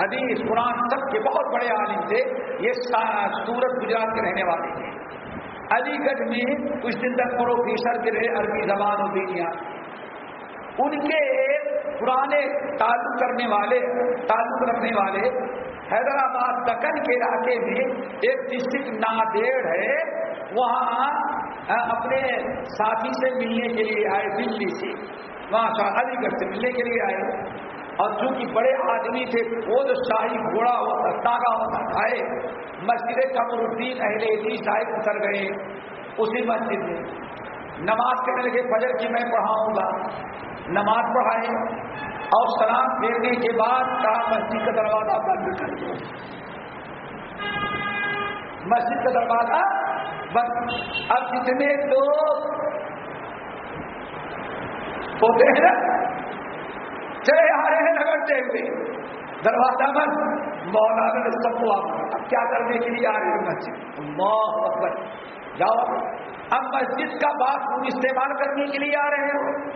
حدیث، قرآن سب کے بہت بڑے عالم تھے۔ یہ سورت گجرات کے رہنے والے تھے۔ علی گڑھ میں کچھ دن تک پروفیسر کے رہے، عربی زبان و دینیا ان کے ایک پرانے تعلق کرنے والے، تعلق رکھنے والے حیدرآباد دکن کے علاقے میں ایک ڈسٹرکٹ نادیڑ ہے۔ وہاں اپنے ساتھی سے ملنے کے لیے آئے، دلی سے۔ وہاں علی گڑھ سے ملنے کے لیے آئے۔ اور چونکہ بڑے آدمی تھے، وہ جو شاہی گھوڑا ہوتا تاگا ہوتا آئے، مسجد قمر الدین اہل صاحب اتر گئے اسی مسجد میں۔ نماز کہنے لگے، فجر کی میں پڑھاؤں گا۔ نماز پڑھائے اور سلام پھیرنے کے بعد کہا، مسجد کا دروازہ بند کر دو۔ مسجد کا دروازہ بند۔ اب جتنے لوگ ہوتے ہیں چلے آ رہے ہیں رگڑتے ہوئے دروازہ بند۔ مولانا نے سب کو اب کیا کرنے کے لیے آ رہے ہیں مسجد۔ اللہ اکبر۔ جاؤ۔ اب مسجد کا بات روم استعمال کرنے کے لیے آ رہے ہو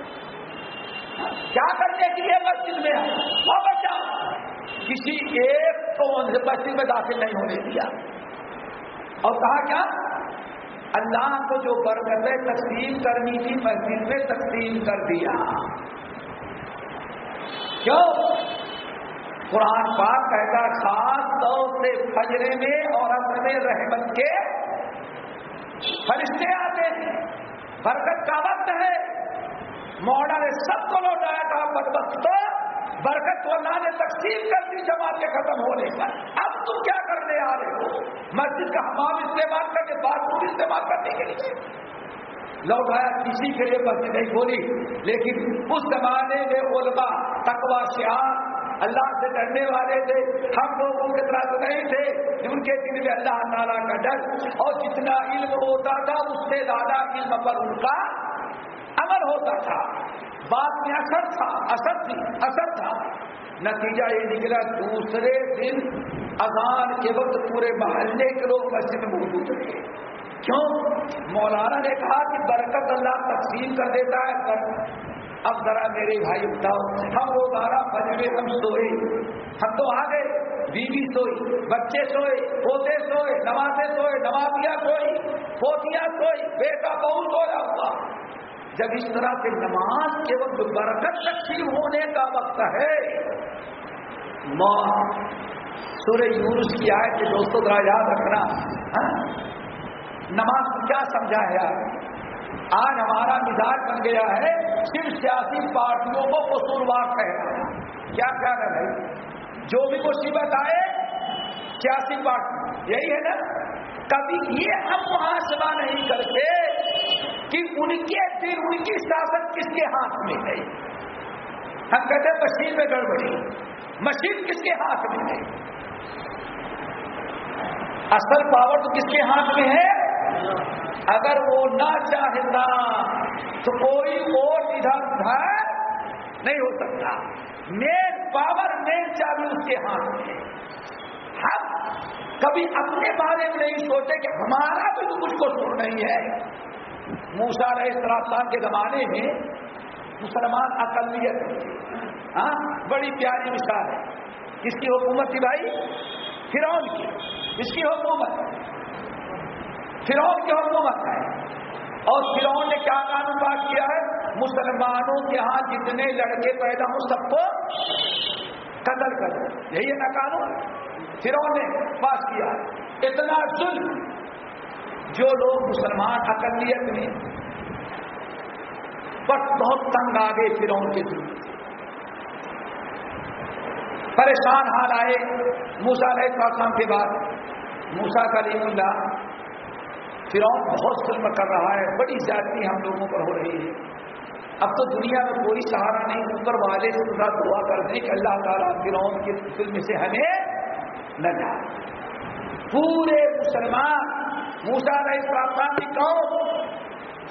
کیا کرنے کے لیے مسجد میں؟ وہ بچا کسی ایک کو مسجد میں داخل نہیں ہونے دیا۔ اور کہا کیا؟ اللہ کو جو برکتیں تقسیم کرنی تھی، مسجد میں تقسیم کر دیا۔ کیوں؟ قرآن پاک کہتا خاص طور سے فجرے میں اور اپنے رحمت کے فرشتے آتے ہیں۔ برکت کا وقت ہے۔ موڈا نے سب کو لوٹایا تھا بدبخت برکت کو اللہ نے تقسیم کر دی جماعت کے ختم ہونے پر۔ اب تم کیا کرنے آ رہے ہو؟ مسجد کا حمام استعمال کرنے، باتھ روم استعمال کرنے کے لیے۔ لوٹایا، کسی کے لیے مسجد نہیں بولی لیکن اس زمانے میں علماء تقوا شیار اللہ سے ڈرنے والے تھے۔ ہم لوگوں کی طرح تو نہیں تھے۔ ان کے دل میں اللہ تعالیٰ کا ڈر اور جتنا علم ہوتا تھا، اس سے زیادہ علم پر ان کا عمل ہوتا تھا۔ بات میں اثر تھا، اثر تھی، اثر تھا۔ نتیجہ یہ نکلا، دوسرے دن اذان کے وقت پورے محلے کے لوگ مسجد میں موجود رہے۔ کیوں؟ مولانا نے کہا کہ برکت اللہ تقسیم کر دیتا ہے پر اب ذرا میرے بھائی بتاؤ، ہم وہ بارہ بجے ہم سوئے، ہم تو آ گئے، بیوی سوئی، بچے سوئے، پوتے سوئے، نمازیں سوئے، نمازیاں سوئی، پوتیاں سوئی، بیٹا بہت سویا ہوا۔ جب اس طرح سے نماز کے وقت برکت تقسیم ہونے کا وقت ہے، ماں، سورہ یونس کی آئے کہ دوستوں ذرا یاد رکھنا ہاں؟ نماز کو کیا سمجھا ہے آج ہمارا مزاج بن گیا ہے، صرف سیاسی پارٹیوں کو قصوروار کہنا کیا خیال ہے بھائی؟ جو بھی مصیبت آئے، سیاسی پارٹی۔ یہی ہے نا؟ کبھی یہ ہم محاسبہ نہیں کرتے کہ ان کے دن ان کی سیاست کس کے ہاتھ میں ہے۔ ہم کہتے ہیں مشین میں گڑبڑی۔ مشین کس کے ہاتھ میں ہے؟ اصل پاور تو کس کے ہاتھ میں ہے؟ اگر وہ نہ چاہتا تو کوئی اور ادھر ادھر نہیں ہو سکتا۔ مین پاور مین چابی اس کے ہاتھ میں ہم کبھی اپنے بارے میں نہیں سوچے کہ ہمارا بھی تو کچھ کو سن نہیں ہے۔ موسا علیہ السلام کے زمانے میں مسلمان اقلیت ہاں بڑی پیاری مثال ہے۔ کس کی حکومت تھی بھائی؟ فرون کی۔ اس کی حکومت؟ فرون کی حکومت ہے۔ اور فرون نے کیا قانون پاس کیا ہے؟ مسلمانوں کے ہاں جتنے لڑکے پیدا ہوں، سب کو قتل کر یہی ہے نا قانون۔ فرون نے پاس کیا اتنا ظلم۔ جو لوگ مسلمان اقلیت میں بس بہت تنگ آ گئے فرون کے ظلم پریشان حال آئے موسا علیہ السلام کے بعد۔ موسا کلیم اللہ۔ فرعون بہت ظلم کر رہا ہے، بڑی زیادتی ہم لوگوں پر ہو رہی ہے۔ اب تو دنیا میں کوئی سہارا نہیں، اوپر والے سے پورا دعا کر دیں کہ اللہ تعالیٰ فرعون کے فلم سے ہمیں نہ جائے پورے مسلمان موسا علیہ السلام کی قوم،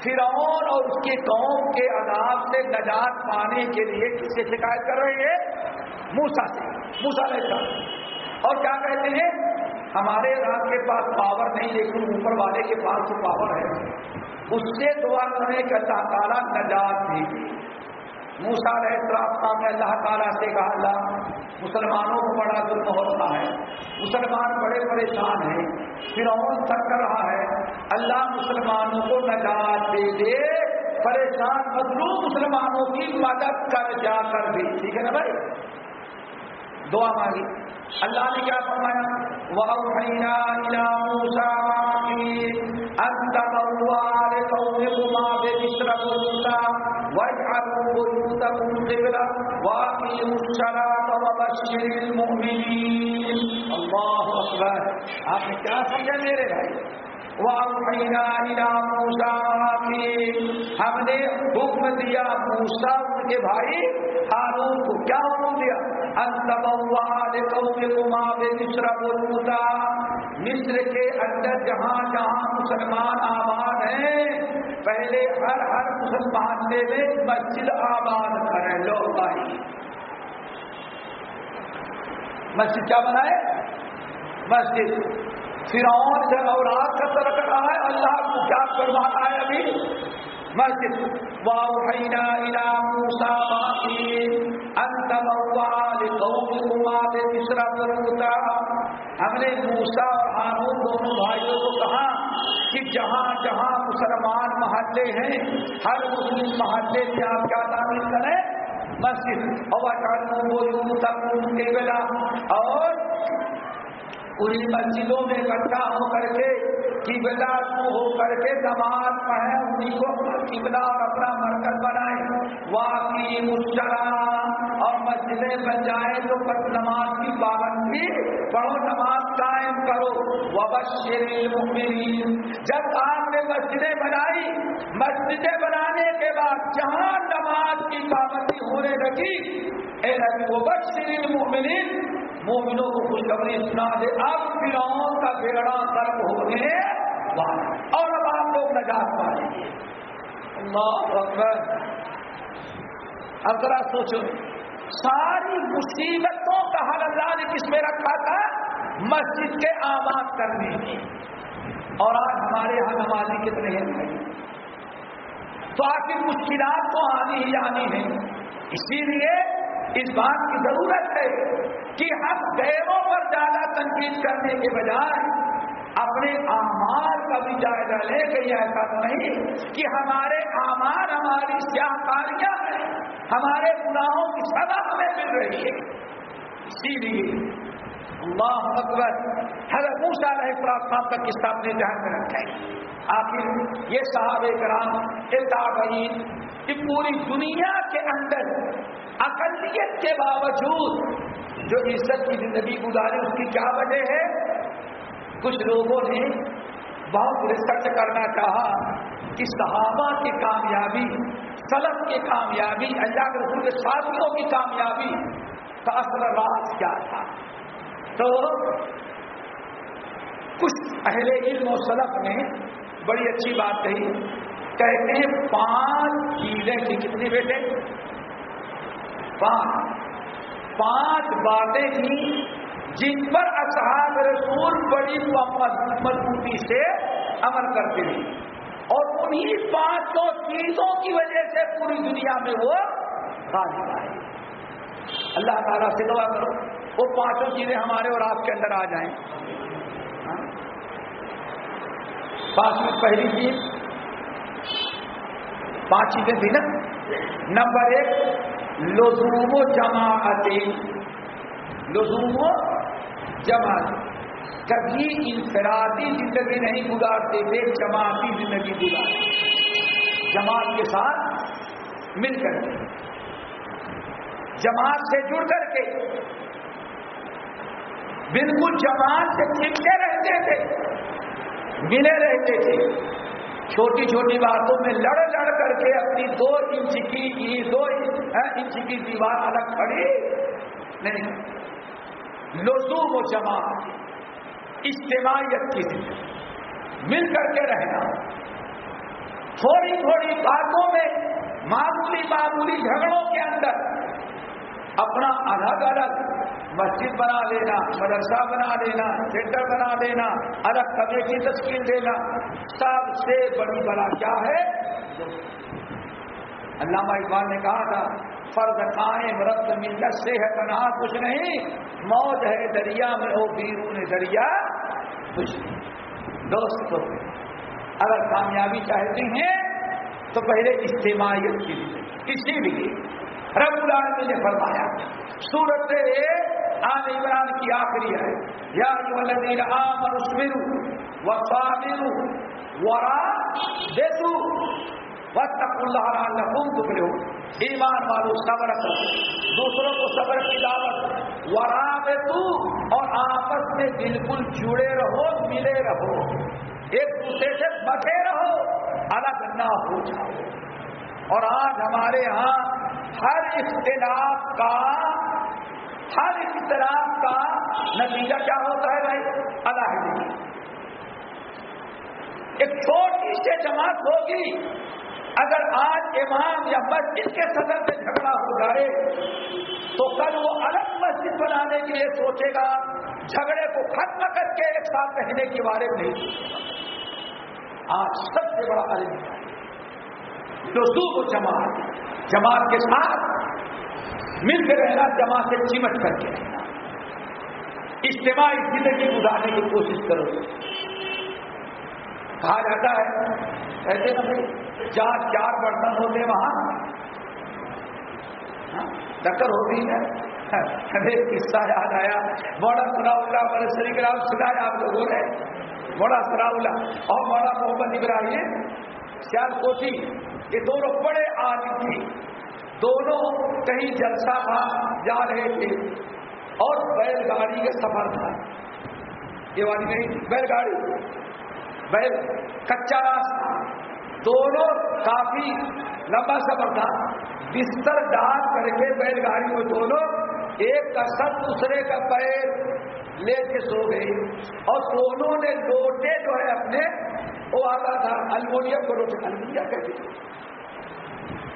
فرعون اور اس کے قوم کے عذاب سے نجات پانے کے لیے کس سے شکایت کر رہے ہیں؟ موسا سے موسا علیہ السلام۔ اور کیا کہتے ہیں؟ ہمارے رات کے پاس پاور نہیں، لیکن اوپر والے کے پاس تو پاور ہے۔ اس سے دعا کریں کہ اللہ تعالیٰ نجات بھی موسا رہے السلام نے اللہ تعالیٰ سے کہا، اللہ، مسلمانوں کو بڑا ظلم ہو رہا ہے۔ مسلمان بڑے پریشان ہیں۔ پھر تک کر رہا ہے۔ اللہ مسلمانوں کو نجات دے دے۔ پریشان مظلوم مسلمانوں کی مدد کر، جا کر بھی ٹھیک ہے نا بھائی؟ دعا مانگی۔ اللہ نے کیا فرمایا؟ وَأَوْحَيْنَا إِلَى مُوسَى أَن لِقَوْمِكُمَا بِمِصْرَ وَاجْعَلُوا بُيُوتَكُمْ قِبْلَةً وَأَقِيمُوا الصَّلَاةَ وَبَشِّرِ الْمُؤْمِنِينَ اللہ اکبر۔ آپ نے کیا سمجھا میرے بھائی؟ ہم نے حکم دیا موسا ان کے بھائی ہارون کو، کیا حکم دیا؟ مصر بولتا مصر کے اندر جہاں جہاں مسلمان آباد ہیں، پہلے ہر ہر مسلمان میں مسجد آباد کریں لو بھائی۔ مسجد کیا بنائے مسجد۔ فرعون جب اولاد کا طرف رہا ہے، اللہ کو کیا فرمانا ہے ابھی؟ مسجد۔ واؤحینا الى موسى باقی انت موال ہم نے موسا ہارون دونوں بھائیوں کو کہا کہ جہاں جہاں مسلمان محلے ہیں، ہر مسلم محلے میں آپ کیا تعمیر کریں؟ مسجد۔ اور اور پوری مسجدوں میں اکٹھا ہو کر کے قبلہ ہو کر کے نماز پڑھے انہیں کو قبلہ اور اپنا مرکز بنائے۔ واقعی مشرا اور مسجدیں بن جائیں تو بس نماز کی پابندی پڑھو، نماز قائم کرو۔ وبشر المؤمنین جب آپ نے مسجدیں بنائی، مسجدیں بنانے کے بعد جہاں نماز کی پابندی ہونے لگی، اے نبی، وبشر المؤمنین مومنوں کو خوشخبری سنا دے، اب فرعون کا بیڑا ترک ہونے والا اور اب آپ لوگ نجات پائیں گے۔ اللہ اکبر۔ اب ذرا سوچو، ساری مصیبتوں کا حل اللہ نے کس میں رکھا تھا؟ مسجد کے آباد کرنے میں اور آج ہمارے یہاں نمازی کتنے ہیں؟ تو آخر مشکلات تو آنی ہی آنی ہے اسی لیے اس بات کی ضرورت ہے کہ ہم غیروں پر زیادہ تنقید کرنے کے بجائے اپنے آمار کا بھی جائزہ لے کہ یہ ایسا تو نہیں کہ ہمارے آمار ہماری سیاہ کاریاں ہیں، ہمارے گناہوں کی سزا ہمیں مل رہی ہے۔ اسی لیے اللہ اکبر، حضرت موسا علیہ السلام کا قصہ اپنے ذہن میں رکھے آخر یہ صحابہ کرام یہ تابعین کہ پوری دنیا کے اندر اقلیت کے باوجود جو عزت کی زندگی گزاری اس کی کیا وجہ ہے؟ کچھ لوگوں نے بہت ریسرچ کرنا چاہا کہ صحابہ کی کامیابی، سلف کی کامیابی، اللہ کے رسول کے ساتھیوں کی کامیابی کا اصل راز کیا تھا؟ تو کچھ اہل علم و سلف نے بڑی اچھی بات کہی، کہتے ہیں پانچ چیزیں کی کتنی بیٹے؟ پانچ پانچ باتیں تھیں جن پر اصحاب رسول بڑی مضبوطی سے عمل کرتے ہیں اور انہی پانچوں چیزوں کی وجہ سے پوری دنیا میں وہ غالب آئے۔ اللہ تعالیٰ سے دعا کرو، وہ پانچوں چیزیں ہمارے اور آپ کے اندر آ جائیں۔ ہاں؟ پانچ پہلی چیز۔ پانچ چیزیں تھی نا۔ نمبر ایک لزوم و جماعتی لزوم و جماعت۔ کبھی انفرادی زندگی نہیں گزارتے تھے، جماعتی زندگی گزارتے جماعت کے ساتھ مل کر۔ کے جماعت سے جڑ کر کے۔ بالکل جماعت سے چپتے رہتے تھے، ملے رہتے تھے۔ چھوٹی چھوٹی باتوں میں لڑ لڑ کر کے اپنی دو انچ کی دو ہاں، انچ کی دیوار الگ کھڑی نہیں لزوم و جماعت، اجتماعیت کی زندگی۔ مل کر کے رہنا۔ تھوڑی تھوڑی باتوں میں معمولی معمولی جھگڑوں کے اندر اپنا الگ الگ مسجد بنا لینا، مدرسہ بنا لینا، سینٹر بنا دینا الگ کمیٹی تشکیل دینا۔ سب سے بڑی بڑا کیا ہے؟ علامہ اقبال نے کہا تھا فرض قائم رقط ملت سے ہے پناہ، کچھ نہیں۔ موج ہے دریا میں ہو بیرون دریا۔ کچھ نہیں۔ دوستو اگر کامیابی چاہتے ہیں، تو پہلے اجتماعیت کی کسی بھی رب العالمین نے فرمایا، سورت آل عمران کی آخری ہے۔ یا الذین آمنوا اصبروا وصابروا ورا واتقوا اللہ لعلکم تفلحون۔ ایمان والو، صبر کرو۔ دوسروں کو صبر کی دعوت۔ ورا اور آپس میں بالکل جڑے رہو، ملے رہو۔ ایک دوسرے سے بٹے رہو، الگ نہ ہو جاؤ۔ اور آج ہمارے ہاں ہر اختلاف کا ہر اختلاف کا نتیجہ کیا ہوتا ہے بھائی؟ علیحدگی ایک چھوٹی سے جماعت ہوگی۔ اگر آج امام یا مسجد کے صدر سے جھگڑا ہو جائے، تو کل وہ الگ مسجد بنانے کے لیے سوچے گا، جھگڑے کو ختم کر کے ایک ساتھ رہنے کے بارے میں آج سب سے بڑا علم ہے۔ دوستوں کو جماعت جماعت کے ساتھ مل کے رہنا جماعت سے چمٹ کر کے۔ رہنا اجتماعی زندگی گزارنے کی کوشش کرو۔ کہا جاتا ہے کہتے نا بھائی جہاں چار برتن ہوتے وہاں۔ ہاں، ٹکر ہوتی ہے۔ ایک قصہ یاد آیا۔ بڑا سنا اللہ بڑے شریک رام سنایا آپ لوگوں نے۔ بڑا سنا اللہ اور بڑا محمد ابراہیم سیال کوٹھی یہ دونوں بڑے آدمی تھے۔ دونوں کہیں جلسہ تھا، جا رہے تھے۔ اور بیل گاڑی کا سفر تھا۔ یہ والی نہیں بیل گاڑی بیل، کچا راستہ۔ دونوں کافی لمبا سفر تھا۔ بستر ڈال کر کے بیل گاڑی میں دونوں، ایک کا سر، دوسرے کا پیر لے کے سو گئے۔ اور دونوں نے لوٹے جو ہے اپنے، وہ آتا تھا، المونیم کو لوٹے، المونیم کہتے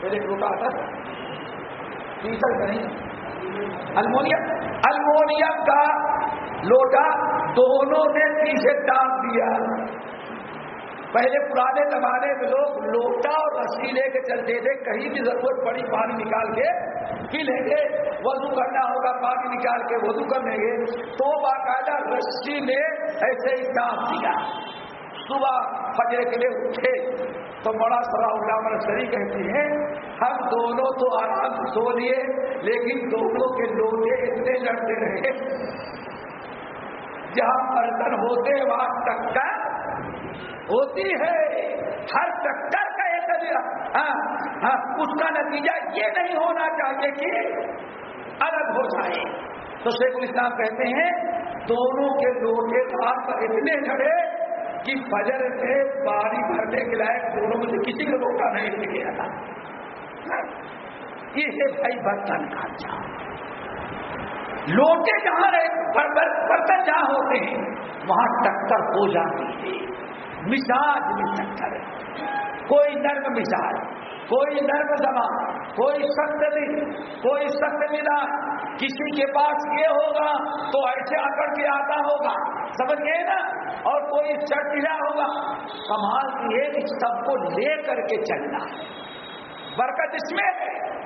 پہلے روکا تھا۔ پیسل نہیں. المونیم المونیم کا لوٹا دونوں نے پیچھے ڈال دیا. پہلے پرانے زمانے میں لوگ لوٹا اور رسی لے کے چلتے تھے، کہیں بھی ضرورت پڑی پانی نکال کے پی لیں گے، وضو کرنا ہوگا، پانی نکال کے وضو کر لیں گے۔ تو باقاعدہ رسی نے ایسے ہی ڈانپ دیا۔ صبح فجر کے لیے اٹھے تو بڑا سرا علامہ شری کہتے ہیں ہم دونوں تو آرام سو لیے لیکن دونوں کے لوٹے اتنے لڑتے رہے جہاں برتن ہوتے وہاں ٹکر ہوتی ہے۔ ہر ٹکر کا ایک ہاں، ہاں، اس کا نتیجہ یہ نہیں ہونا چاہیے کہ الگ ہو جائے۔ تو شیخ الاسلام کہتے ہیں دونوں کے لوٹے ہاتھ پر اتنے لڑے کہ فجر سے باری بھرنے کے لائق دونوں میں سے کسی کو روکا نہیں مل گیا تھا اسے بھائی برتن کا جا لوٹے جہاں برتن جہاں ہوتے ہیں، وہاں ٹکر ہو جاتی ہے۔ مزاج میں ٹکر۔ کوئی نرم مزاج، کوئی نرم زبان کوئی سخت دل، کوئی سخت مزاج۔ کسی کے پاس یہ ہوگا تو ایسے اکڑ کے آتا ہوگا، سمجھ گئے نا؟ اور کوئی چڑچڑا ہوگا۔ کمال یہ سب کو لے کر کے چلنا ہے۔ برکت اس میں ہے۔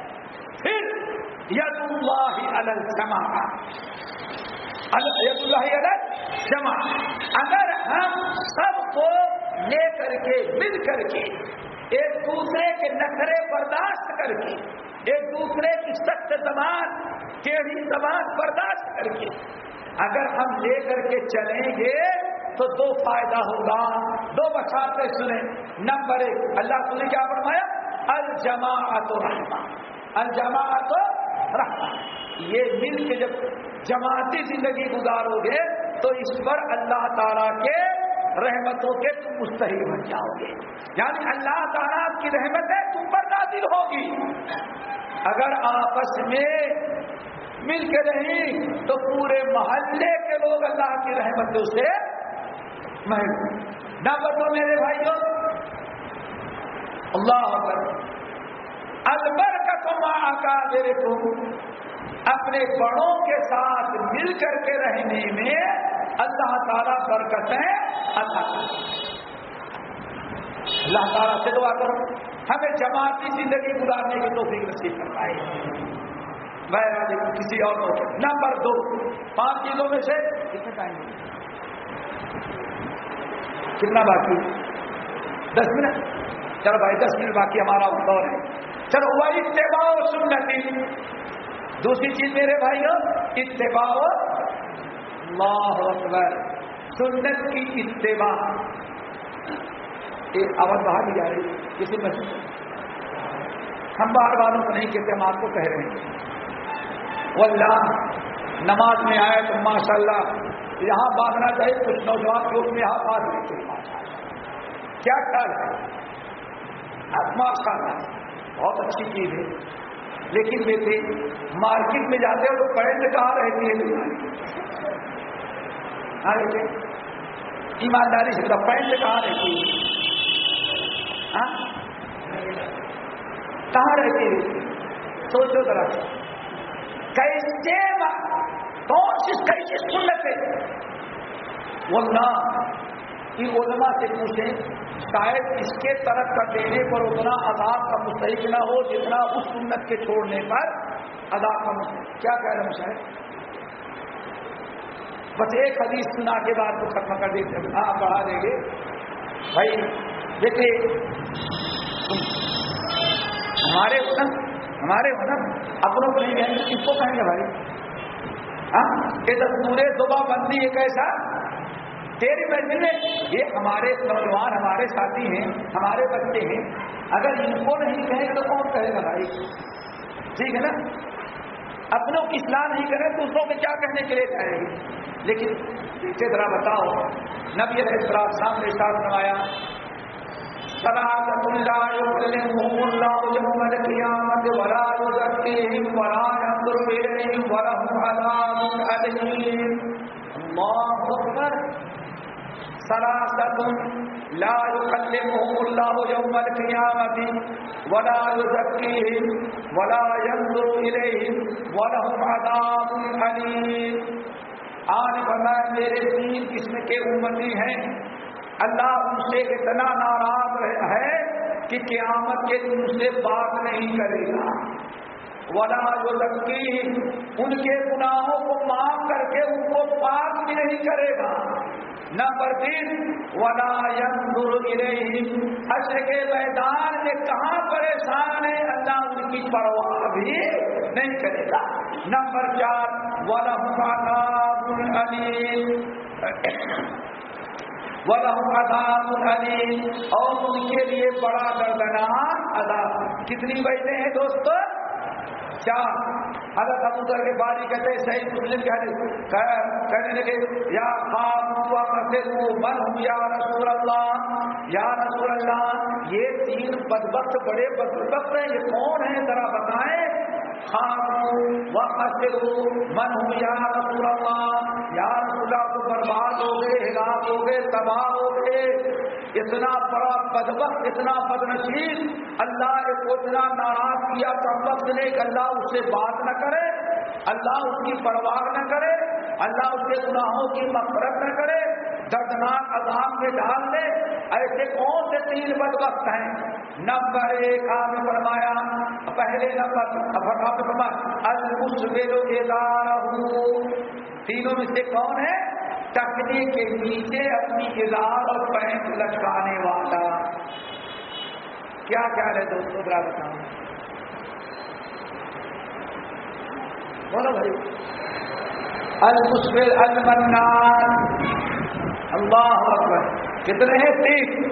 پھر ید اللہ الجما ید اللہ الگ جمع اگر ہم سب کو لے کر کے، مل کر کے، ایک دوسرے کے نخرے برداشت کر کے، ایک دوسرے کی سخت زبان ٹیڑھی زبان برداشت کر کے، اگر ہم لے کر کے چلیں گے، تو دو فائدہ ہوگا۔ دو بچاتے سنیں۔ نمبر ایک، اللہ نے کیا فرمایا؟ الجماعت و رحمہ. الجماعت و رحمہ. یہ مل کے جب جماعتی زندگی گزارو گے تو اس پر اللہ تعالیٰ کے رحمتوں کے تم مستحق بن جاؤ گے یعنی اللہ تعالیٰ کی رحمتیں تم پر نازل ہوگی. اگر آپس میں مل کے رہی تو پورے محلے کے لوگ اللہ کی رحمتوں سے محروم. نہ بتو میرے بھائیوں اللہ البر کا کما کا میرے کو اپنے بڑوں کے ساتھ مل کر کے رہنے میں اللہ تعالیٰ برکتیں عطا اللہ تعالیٰ سے دعا کرو۔ ہمیں جماعتی زندگی گزارنے کی توفیق نصیب کر میں کسی اور کو نمبر دو، پانچ چیزوں میں سے کتنے ٹائم کتنا باقی؟ دس منٹ۔ چلو بھائی، دس منٹ باقی ہمارا دور ہے۔ چلو وہی اتباع سنتی دوسری چیز میرے بھائی ہاں، اتباع اللہ اکبر۔ سنت کی اتباع۔ ایک آواز باہر بھی جا رہی کسی میں ہم باہر والوں کو نہیں کہتے، ہم آپ کو کہہ رہے ہیں۔ واللہ، نماز میں آئے تو ماشاء اللہ یہاں باندھنا چاہیے، کچھ نوجوان لوگ میں یہاں باندھ لیتے کیا خیال ہے؟ ماشاء اللہ بہت اچھی چیز ہے لیکن بیٹے مارکیٹ میں جاتے ہو تو پینٹ کہاں رہتی ہے ہاں بیٹے ایمانداری سے بتا پینٹ کہاں رہتی ہے ہاں؟ کہاں رہتی ہے سوچو ذرا کیسے کون سی کیسی سنت ہے وہ نہ علماء سے پوچھیں، شاید اس کے طرف کر دینے پر اتنا عذاب کا مستحق نہ ہو جتنا اس سنت کے چھوڑنے پر عذاب کا مستحق۔ کیا کہہ رہے ہیں شاید بس ایک حدیث سنا کے بعد تو ختم کر دیتے ہاں بڑھا دیں گے۔ بھائی، دیکھیے، ہمارے وطن ہمارے وطن اپنوں کو نہیں کہیں گے کس کو کہیں گے بھائی؟ ہاں؟ یہ دستورے بندی ایک ایسا تیری محفل میں یہ ہمارے نوجوان، ہمارے ساتھی ہیں، ہمارے بچے ہیں۔ اگر ان کو نہیں کہیں تو کون کہے گا بھائی؟ ٹھیک ہے نا؟ اپنوں کی اصلاح نہیں کریں دوسروں کے کیا کہنے کے لیے کہیں گے لیکن پیچھے ذرا بتاؤ، نبی علیہ السلام سامنے ساتھ نمایا صلاة لا يظلمهم ولا ولا عذاب أكبر لا يكلمهم الله يوم القيامة ولا يزكيهم ولا ينظر إليهم ولهم عذاب أليم. آج فرمایا میرے تین قسم کے امتی ہیں، اللہ ان سے اتنا ناراض ہے کہ قیامت کے دن سے بات نہیں کرے گا۔ ولا جو ان کے گناہوں کو معاف کر کے ان کو پاک بھی نہیں کرے گا۔ نمبر تین ولا حشر کے میدان میں کہاں پریشان ہے اللہ ان کی پرواہ بھی نہیں کرے گا۔ نمبر چار اور ان کے لیے بڑا دردناک ادا کتنی بیٹھے ہیں کیا حضرت ابو ذر کے باری کہتے ہیں صحیح مسلم کہنے لگے، یا خام من ہوں یا رسول اللہ؟ یا رسول اللہ، یہ تین بدبخت بڑے بدبخت ہیں، یہ کون ہیں؟ ذرا بتائیں۔ من ہوں یا رسول اللہ یا رسول اللہ تو برباد ہو گئے، ہلاک ہو گئے، تباہ ہو گئے۔ اتنا بڑا بدبخت، اتنا بدنشیل اللہ نے اتنا ناراض کیا کم نے کہ اللہ اس سے بات نہ کرے، اللہ اس کی پرواہ نہ کرے، اللہ اس کے گناہوں کی مفرت نہ کرے۔ دردناک عذاب میں ڈال دے ایسے کون سے تین بدبخت ہیں؟ نمبر ایک آپ نے فرمایا، پہلے نمبر آپ نے فرمایا، المسبل تینوں میں سے کون ہے؟ تکنے کے نیچے اپنی اظہار اور پینٹ لٹکانے والا۔ کیا خیال ہے دوستوں ذرا بتاؤں بولو بھائی۔ المسبل، المنان۔ اللہ اکبر۔ کتنے ہیں تین؟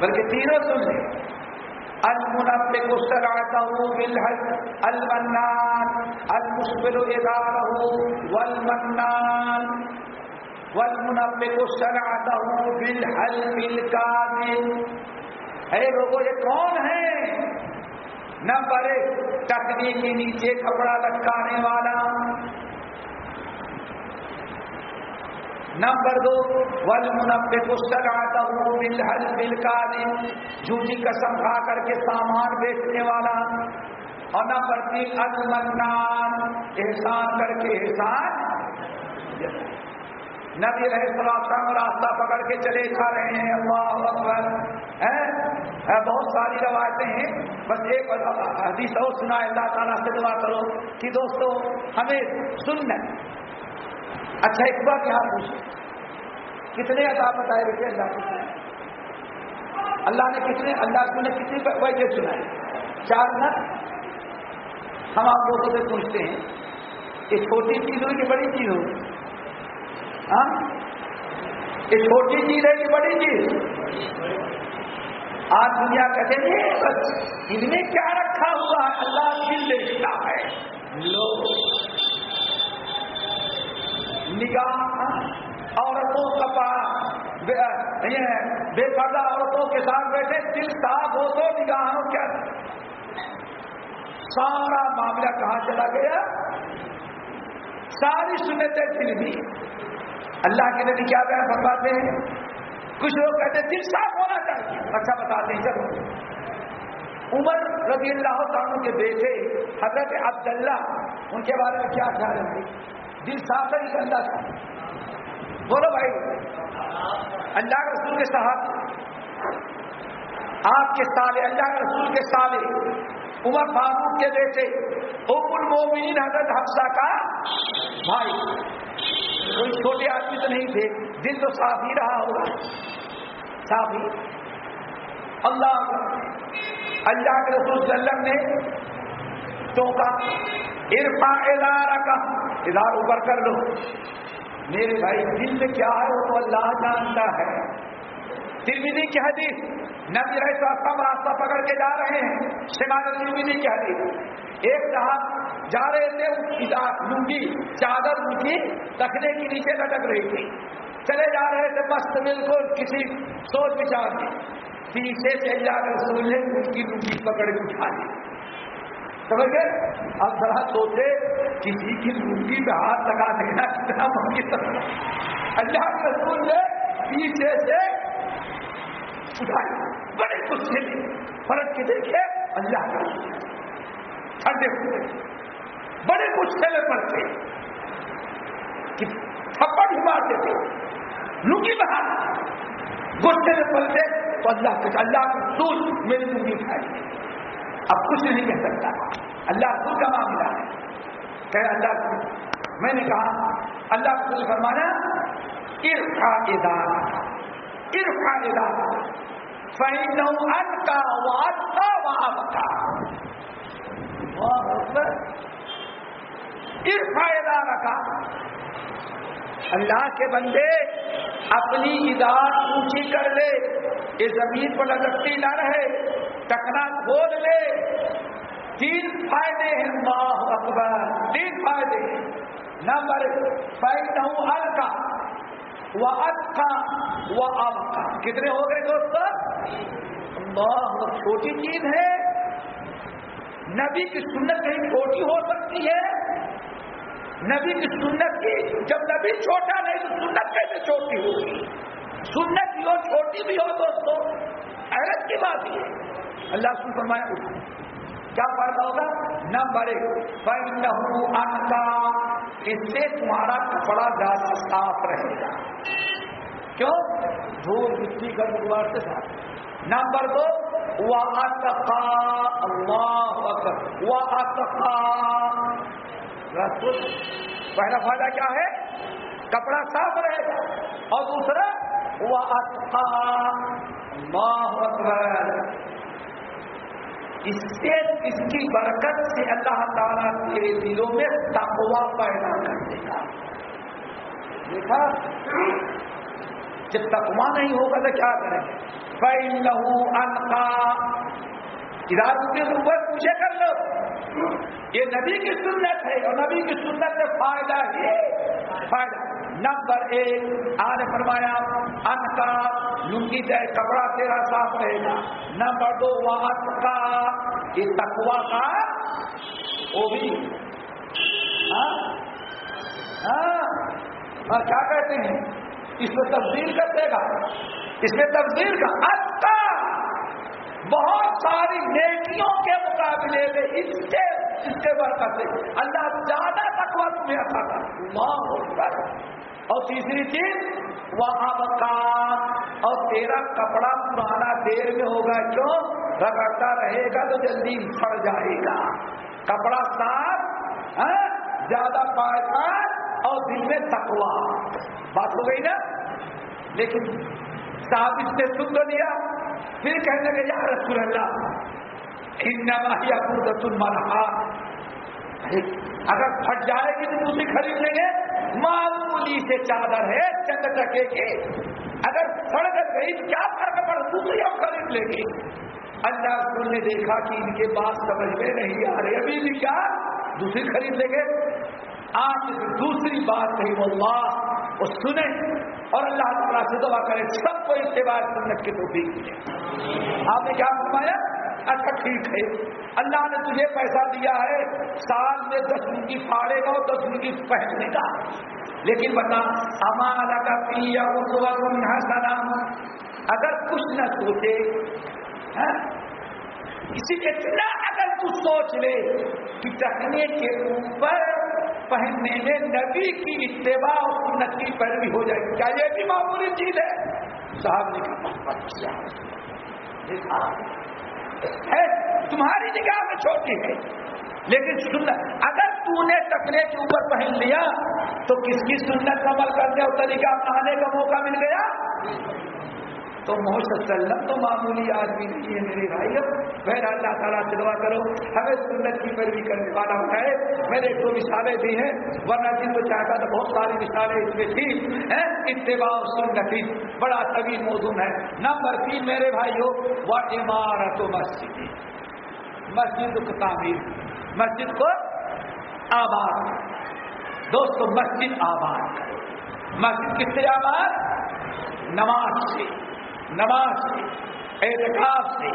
بلکہ تینوں سن لیں۔ المنبق سرعته بالحج المنان المسبل اداره والمنان۔ والمنبق سرعته بالحلف الكامل اے لوگوں یہ کون ہے نمبر ایک ٹکنے کے نیچے کپڑا لٹکانے والا۔ نمبر دو ول منبے کو سگاتا ہوں بل ہل بل کا جھوٹی قسم کھا کر کے سامان بیچنے والا۔ اور نمبر تین، المنان، احسان کر کے احسان۔ نبی رہے سلام راستہ پکڑ کے چلے جا رہے ہیں۔ اللہ اکبر۔ بہت ساری روایتیں ہیں۔ بس ایک حدیث اور سنا اللہ تعالیٰ سے دعا کرو کہ دوستو، ہمیں سننا اچھا ایک بات یہاں پوچھو کتنے ادا بتائے بیٹھے اللہ کو اللہ نے کتنے، اللہ کو نے کتنی وجہ سنائے؟ چار نہ ہم آپ لوگوں سے پوچھتے ہیں کہ چھوٹی چیز ہو کہ بڑی چیز ہو ہاں؟ یہ چھوٹی چیز ہے کہ بڑی چیز؟ آج دنیا کہتے ہیں، بس ان میں کیا رکھا ہوا ہے، اللہ دل دیکھتا ہے۔ لوگ نگاہ عورتوں کا پاس بے پردہ عورتوں کے ساتھ بیٹھے، دل صاف ہو تو نگاہوں کیا سارا معاملہ کہاں چلا گیا؟ ساری سنتیں پھر بھی۔ اللہ کے نبی کیا بیان فرماتے ہیں؟ کچھ لوگ کہتے ہیں، دل صاف ہونا چاہیے۔ اچھا بتاتے ہیں، چلو۔ عمر رضی اللہ تعالیٰ کے بیٹے حضرت عبداللہ، ان کے بارے میں کیا خیال ہے؟ دل صاف ہے کہ اللہ تھا بولو بھائی۔ اللہ کے رسول کے صاحب آپ کے سالے اللہ کے رسول کے سالے عمر فاروق کے بیٹے۔ ام المومنین حضرت حفصہ کا بھائی۔ کوئی چھوٹے آدمی تو نہیں تھے۔ دل تو صاف ہی رہا ہوگا۔ صاف ہی۔ اللہ اللہ کے رسول صلی اللہ علیہ وسلم نے ٹوکا ارفا ادارہ کا ادار اوپر کر لو میرے بھائی، دل میں کیا ہے؟ وہ تو اللہ جانتا ہے۔ ترمیدی کی حدیث، نبی رہے تو سب راستہ پکڑ کے جا رہے ہیں۔ شمال ترمیدی کی حدیث۔ ایک صاحب جا رہے تھے لنگی چادر ان کی رکھنے کے نیچے لٹک رہی تھی۔ چلے جا رہے تھے مست بالکل کسی سوچ بچار میں پیچھے سے جا کر سن ان کی لنگی پکڑ کے اٹھا لی۔ سمجھ گئے؟ اب ذرا سوچے، کسی کی لنگی میں ہاتھ لگا دینا کتنا ممکن اللہ کے رسول نے پیچھے سے اٹھائی، بڑے کچھ سے فرق کے دیکھے، اللہ کا ٹھنڈے ہوئے۔ بڑے غصے میں پڑتے کہ تھپڑ ہی مارتے تھے لنگی میں ہاتھ غصے میں پڑتے تو اللہ کے اللہ کا رسول میری لنگی اٹھائی۔ اب کچھ نہیں کہہ سکتا۔ اللہ خود کا معاملہ ہے۔ کہ اللہ کو۔ میں نے کہا، اللہ کو فرمانا ارفا ادارہ ارفا ادارہ فائن ان کا واد کا واب کا ارفا ادارہ کا اللہ کے بندے، اپنی ادار اونچی کر لے۔ یہ زمین پر لگتی نہ رہے۔ ٹکنا کھول لے۔ تین فائدے ہیں، اللہ اکبر۔ تین فائدے۔ نمبر فائد ہوں ال کا وہ اب کا وہ اب کا کتنے ہو گئے دوست اللہ چھوٹی چیز ہے۔ نبی کی سنت کہیں چھوٹی ہو سکتی ہے۔ نبی کی سنت کی، جب نبی چھوٹا نہیں، تو سنت کیسے چھوٹی ہوگی؟ سنت کی ہو چھوٹی بھی ہو دوستو، حیرت کی بات یہ اللہ سے فرمایا کیا فائدہ ہوگا؟ نمبر ایک ان کا اس سے تمہارا کپڑا زیادہ صاف رہے گا۔ کیوں؟ دھول مٹی کا گروار سے تھا نمبر دو وہ اتقا اللہ وہ اتقا پہلا فائدہ کیا ہے؟ کپڑا صاف رہے گا۔ اور دوسرا وہ اتقا اللہ اکبر۔ اس سے اس کی برکت سے اللہ تعالیٰ کے دلوں میں تقوا پیدا کر دے گا۔ دیکھا؟ جب تقوا نہیں ہوگا تو کیا کریں؟ گے لہو انکا ادارے پوچھے کر لو۔ یہ نبی کی سنت ہے اور نبی کی سنت سے فائدہ ہی فائدہ۔ نمبر ایک، آج فرمایا ان کا لنگی جائے، کپڑا تیرا صاف رہے گا۔ نمبر دو وہاں کا یہ تکوا کا وہ بھی۔ ہاں؟, ہاں؟ ہاں؟ کیا کہتے ہیں؟ اس میں تبدیل کر دے گا۔ اس میں تبدیل کا۔ اچھا بہت ساری نیکیوں کے مقابلے میں اس کے اس کے برکت سے۔ اللہ زیادہ تکوا تمہیں اچھا تھا اور تیسری چیز وہ کا اور تیرا کپڑا پرانا دیر میں ہوگا کیوں؟ رگڑتا رہے گا تو جلدی پڑ جائے گا۔ کپڑا صاف ہاں؟ زیادہ پائے اور دل میں تکوا بات ہو گئی نا؟ لیکن صاحب اس نے سن تو لیا۔ پھر کہنے لگے، یا رسول اللہ، انما ہی اپن مرحا اگر پھٹ جائے گی تو دوسری خرید لیں گے۔ معمولی سے چادر ہے، چند ٹکے کی اگر سڑک گئی، کیا فرق پڑ؟ دوسری ہم خرید لیں گے اللہ رسول نے دیکھا کہ ان کے بات سمجھ میں نہیں آ رہے ابھی بھی کیا؟ دوسری خرید لیں گے آج دوسری بات نہیں اللہ، وہ سنیں اور اللہ تعالیٰ سے دعا کرے، سب کو اس کے بعد سنت کے تو بھی آپ نے کیا فرمایا؟ اچھا ٹھیک ہے۔ اللہ نے تجھے پیسہ دیا ہے سال میں دس منگی پھاڑے گا اور دس منگی پہننے کا لیکن بتا ہمارا کا پیا سلام اگر کچھ نہ سوچے ہاں، اسی اتنا اگر تو سوچ لے کہ ٹہنے کے اوپر پہننے میں نبی کی اتباع اور سنت کی پیروی ہو جائے۔ گی کیا یہ بھی معمولی چیز ہے؟ صاحب نے کہا اچھا ہے، تمہاری نگاہ میں چھوٹی ہے۔ لیکن سنت اگر تو نے ٹکنے کے اوپر پہن لیا، تو کس کی سنت عمل کرنے اور طریقہ اپنانے کا موقع مل گیا؟ تو محسوس تو معمولی آدمی نہیں ہے میرے بھائی پھر اللہ تعالیٰ سے دعا کرو۔ ہمیں سنت کی پیروی کرنے والا بتائے میرے ایک دو مثالیں بھی ہیں، ورنہ جن کو چاہتا تو بہت ساری مثالیں اس میں تھی۔ اتباع سنتی بڑا طویل موضوع ہے۔ نمبر تین، میرے بھائی ہو وہ عمارت و مسجد۔ مسجد کو تعمیر۔ مسجد کو آباد۔ دوستو، مسجد آباد۔ مسجد کس سے آباد؟ نماز سے۔ نماز سے، اعتکاف سے،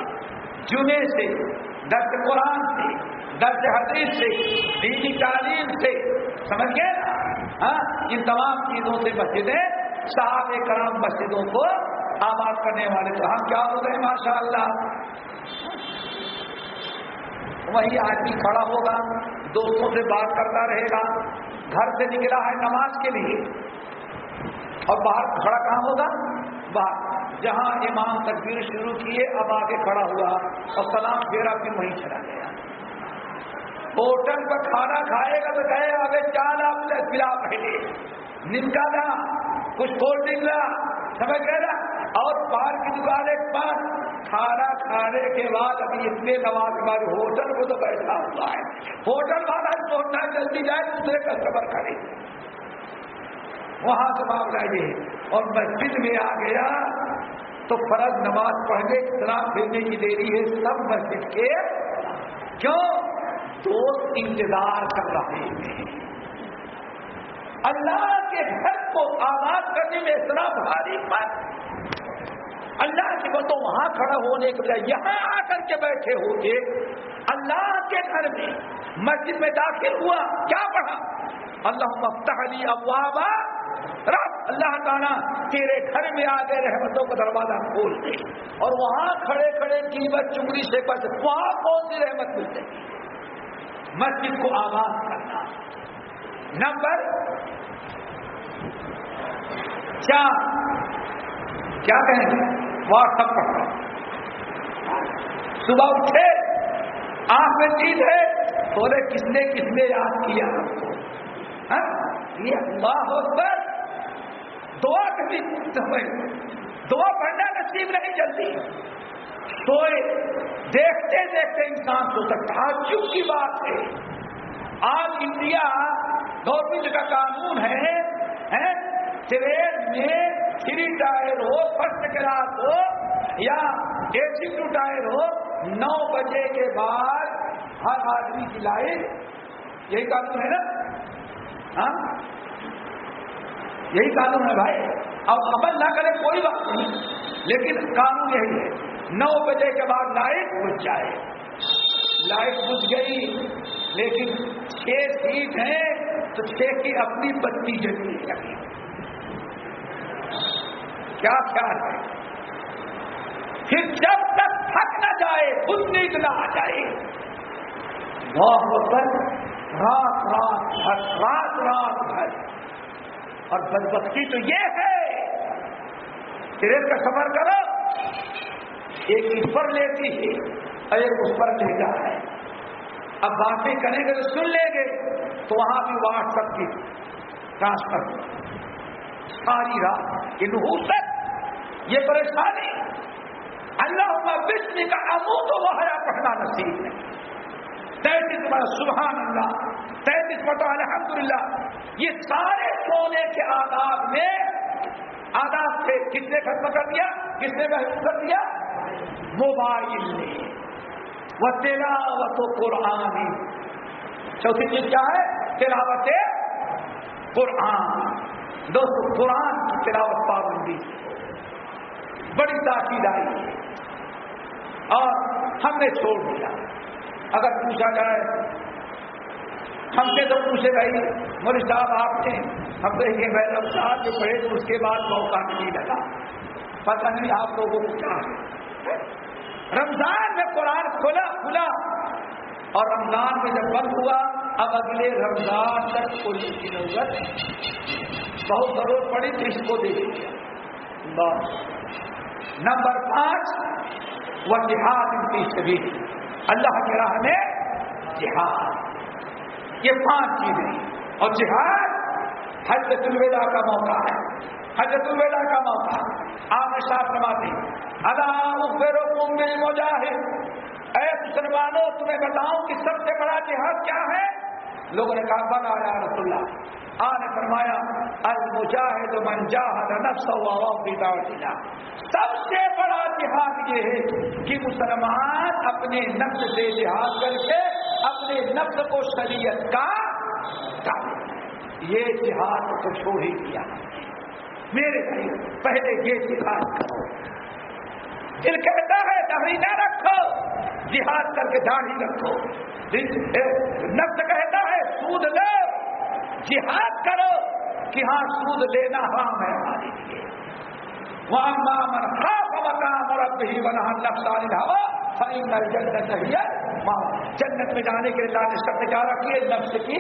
جمعے سے درد قرآن سے درد حدیث سے، دینی تعلیم سے، سمجھ گئے ہاں؟ ان تمام چیزوں سے مسجدیں صاحب کرام مسجدوں کو آباد کرنے والے تو ہم کیا ہو گئے ماشاء اللہ وہی آدمی کھڑا ہوگا، دوستوں سے بات کرتا رہے گا، گھر سے نکلا ہے نماز کے لیے۔ اور باہر کھڑا کہاں ہوگا؟ باہر۔ جہاں امام تکبیر شروع کیے، اب آگے کھڑا ہوا۔ اور سلام پھیرا پھر وہیں چلا گیا۔ ہوٹل پر کھانا کھائے گا تو کہے ابھی چال آپ نے پلا پہلے نمکا تھا، کچھ کولڈ ڈرنک لا سمجھ گئے نا؟ اور پار کی دکان ایک پاس کھانا کھانے کے بعد ابھی اتنے نماز بعد ہوٹل کو تو بیٹھا ہوا ہے۔ ہوٹل والا سوچنا جلدی جائے دوسرے کسٹمر کرے وہاں سے معاملہ یہ اور مسجد میں آ گیا تو فرض نماز پڑھنے سلام پھرنے کی دیری ہے۔ سب مسجد کے کیوں؟ دوست انتظار کر رہے ہیں۔ اللہ کے گھر کو آباد کرنے میں اتنا بھاری پر اللہ کے بتو وہاں کھڑا ہونے کے بجائے یہاں آ کر کے بیٹھے ہوتے اللہ کے گھر میں مسجد میں داخل ہوا، کیا پڑھا؟ اللہ مفتح علی ابوابا. رب، اللہ تعالیٰ تیرے گھر میں آ گئے رحمتوں کا دروازہ کھول دے۔ اور وہاں کھڑے کھڑے قیمت چنگڑی سے بچ، وہاں کون سی رحمت مل جائے مسجد کو آباد کرنا۔ نمبر چار۔ کیا کہیں گے؟ واٹس ایپ پڑھتا صبح اٹھے، آنکھ میں چیز ہے، بولے، کس نے کس نے یاد کیا؟ یہ اللہ اکبر۔ دعا کبھی دعا پڑھنا نصیب نہیں چلتی سوئے، دیکھتے دیکھتے انسان سو سکتا چپ کی بات ہے۔ آج انڈیا گورنمنٹ کا قانون ہے ٹرین میں تھری ٹائر ہو، فرسٹ کلاس ہو یا اے سی ٹو ٹائر ہو، نو بجے کے بعد ہر آدمی کی لائن، یہی قانون ہے نا؟ ہاں؟ یہی قانون ہے بھائی۔ اب عمل نہ کرے کوئی بات نہیں۔ لیکن قانون یہی ہے۔ نو بجے کے بعد لائٹ بج جائے۔ لائٹ بج گئی۔ لیکن چھ سیٹ ہیں تو چھ کی اپنی بتی جلی ہے کیا خیال ہے؟ پھر جب تک تھک نہ جائے، خود نیند نہ آ جائے۔ بہت رات رات بھر، رات رات بھر۔ اور بدبختی تو یہ ہے ٹرین کا سفر کرو، ایک اس پر لیتی ہے اور ایک اس پر لیتا ہے۔ اب باتیں کریں گے تو سن لیں گے، تو وہاں بھی واٹس ایپ کی ٹرانسفر۔ ساری رات یہ نحوست، یہ پریشانی۔ اللہ بسم کا امو تو وہ پڑھنا نصیب ہے۔ تینتیس بڑا سبحان اللہ تینتیس بٹا الحمد للہ یہ سارے سونے کے آداب میں آداب سے کس نے ختم کر دیا؟ کس نے محسوس کر دیا؟ موبائل نے۔ وہ تلاوت و قرآن۔ چوتھی چیز کیا ہے؟ تلاوت قرآن۔ دوستو، قرآن کی تلاوت پابندی۔ بڑی تاکید آئی۔ ہے اور ہم نے چھوڑ دیا۔ اگر پوچھا جائے، ہم سے تو پوچھے بھائی موری صاحب آپ نے ہم تو یہ بھائی رمضان جو پڑھے تو اس کے بعد موقع نہیں لگا پتہ نہیں آپ لوگوں کو کیا ہے۔ رمضان میں قرآن کھلا کھلا۔ اور رمضان میں جب بند ہوا، اب اگلے رمضان تک کوئی کی ضرورت بہت ضرورت پڑی تو اس کو دے دیا نمبر پانچ وہ جہاد ان کی شبیر اللہ کے راہ میں جہاد۔ یہ پانچ چیزیں۔ اور جہاد حضرت الوداع کا موقع ہے۔ حضرت الوداع کا موقع۔ آپ نے ساتھ رواتے اللہ مل مجاہد اے مسلمانوں، تمہیں بتاؤں کہ سب سے بڑا جہاد کیا ہے؟ لوگوں نے کہا، بنا یا رسول اللہ آنے فرمایا، المجاہد من جاہد نفس و سب سے بڑا جہاد یہ ہے کہ مسلمان اپنے نفس سے جہاد کر کے اپنے نفس کو شریعت کا یہ جہاد کو چھوڑ ہی دیا۔ میرے بھائی، پہلے یہ جہاد کرو۔ دل کہتا ہے، داڑھی نہ رکھو۔ جہاد کر کے داڑھی رکھو۔ نفس کہتا ہے، سود لو۔ جہاد کرو کہ ہاں سود لینا حرام ہے ہمارے لیے۔ وہاں من خاف مقام اور اب ہی بنا نفسانی ہوا فائنل جنت چاہیے جنت میں جانے کے لیے اللہ نے شبد کیا رکھی ہے نفس کی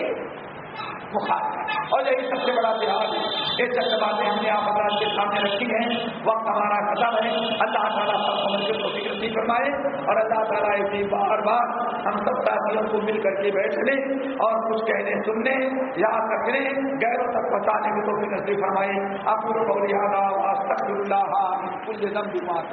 بخار۔ اور یہی سب سے بڑا لحاظ ہے۔ یہ چند باتیں ہم نے آپ حضرات کے سامنے رکھی ہیں۔ وقت ہمارا ختم ہے۔ اللہ تعالیٰ سب سمجھ کے فکر نہیں فرمائے۔ اور اللہ تعالیٰ ایسی بار بار ہم سب ساتھیوں کو مل کر کے بیٹھ لیں اور کچھ کہنے سننے، یاد رکھنے، غیروں تک پہنچانے کی فکر نہیں فرمائے۔ اپنے کو لہٰذا واستق اللہ کل ذنب بیمار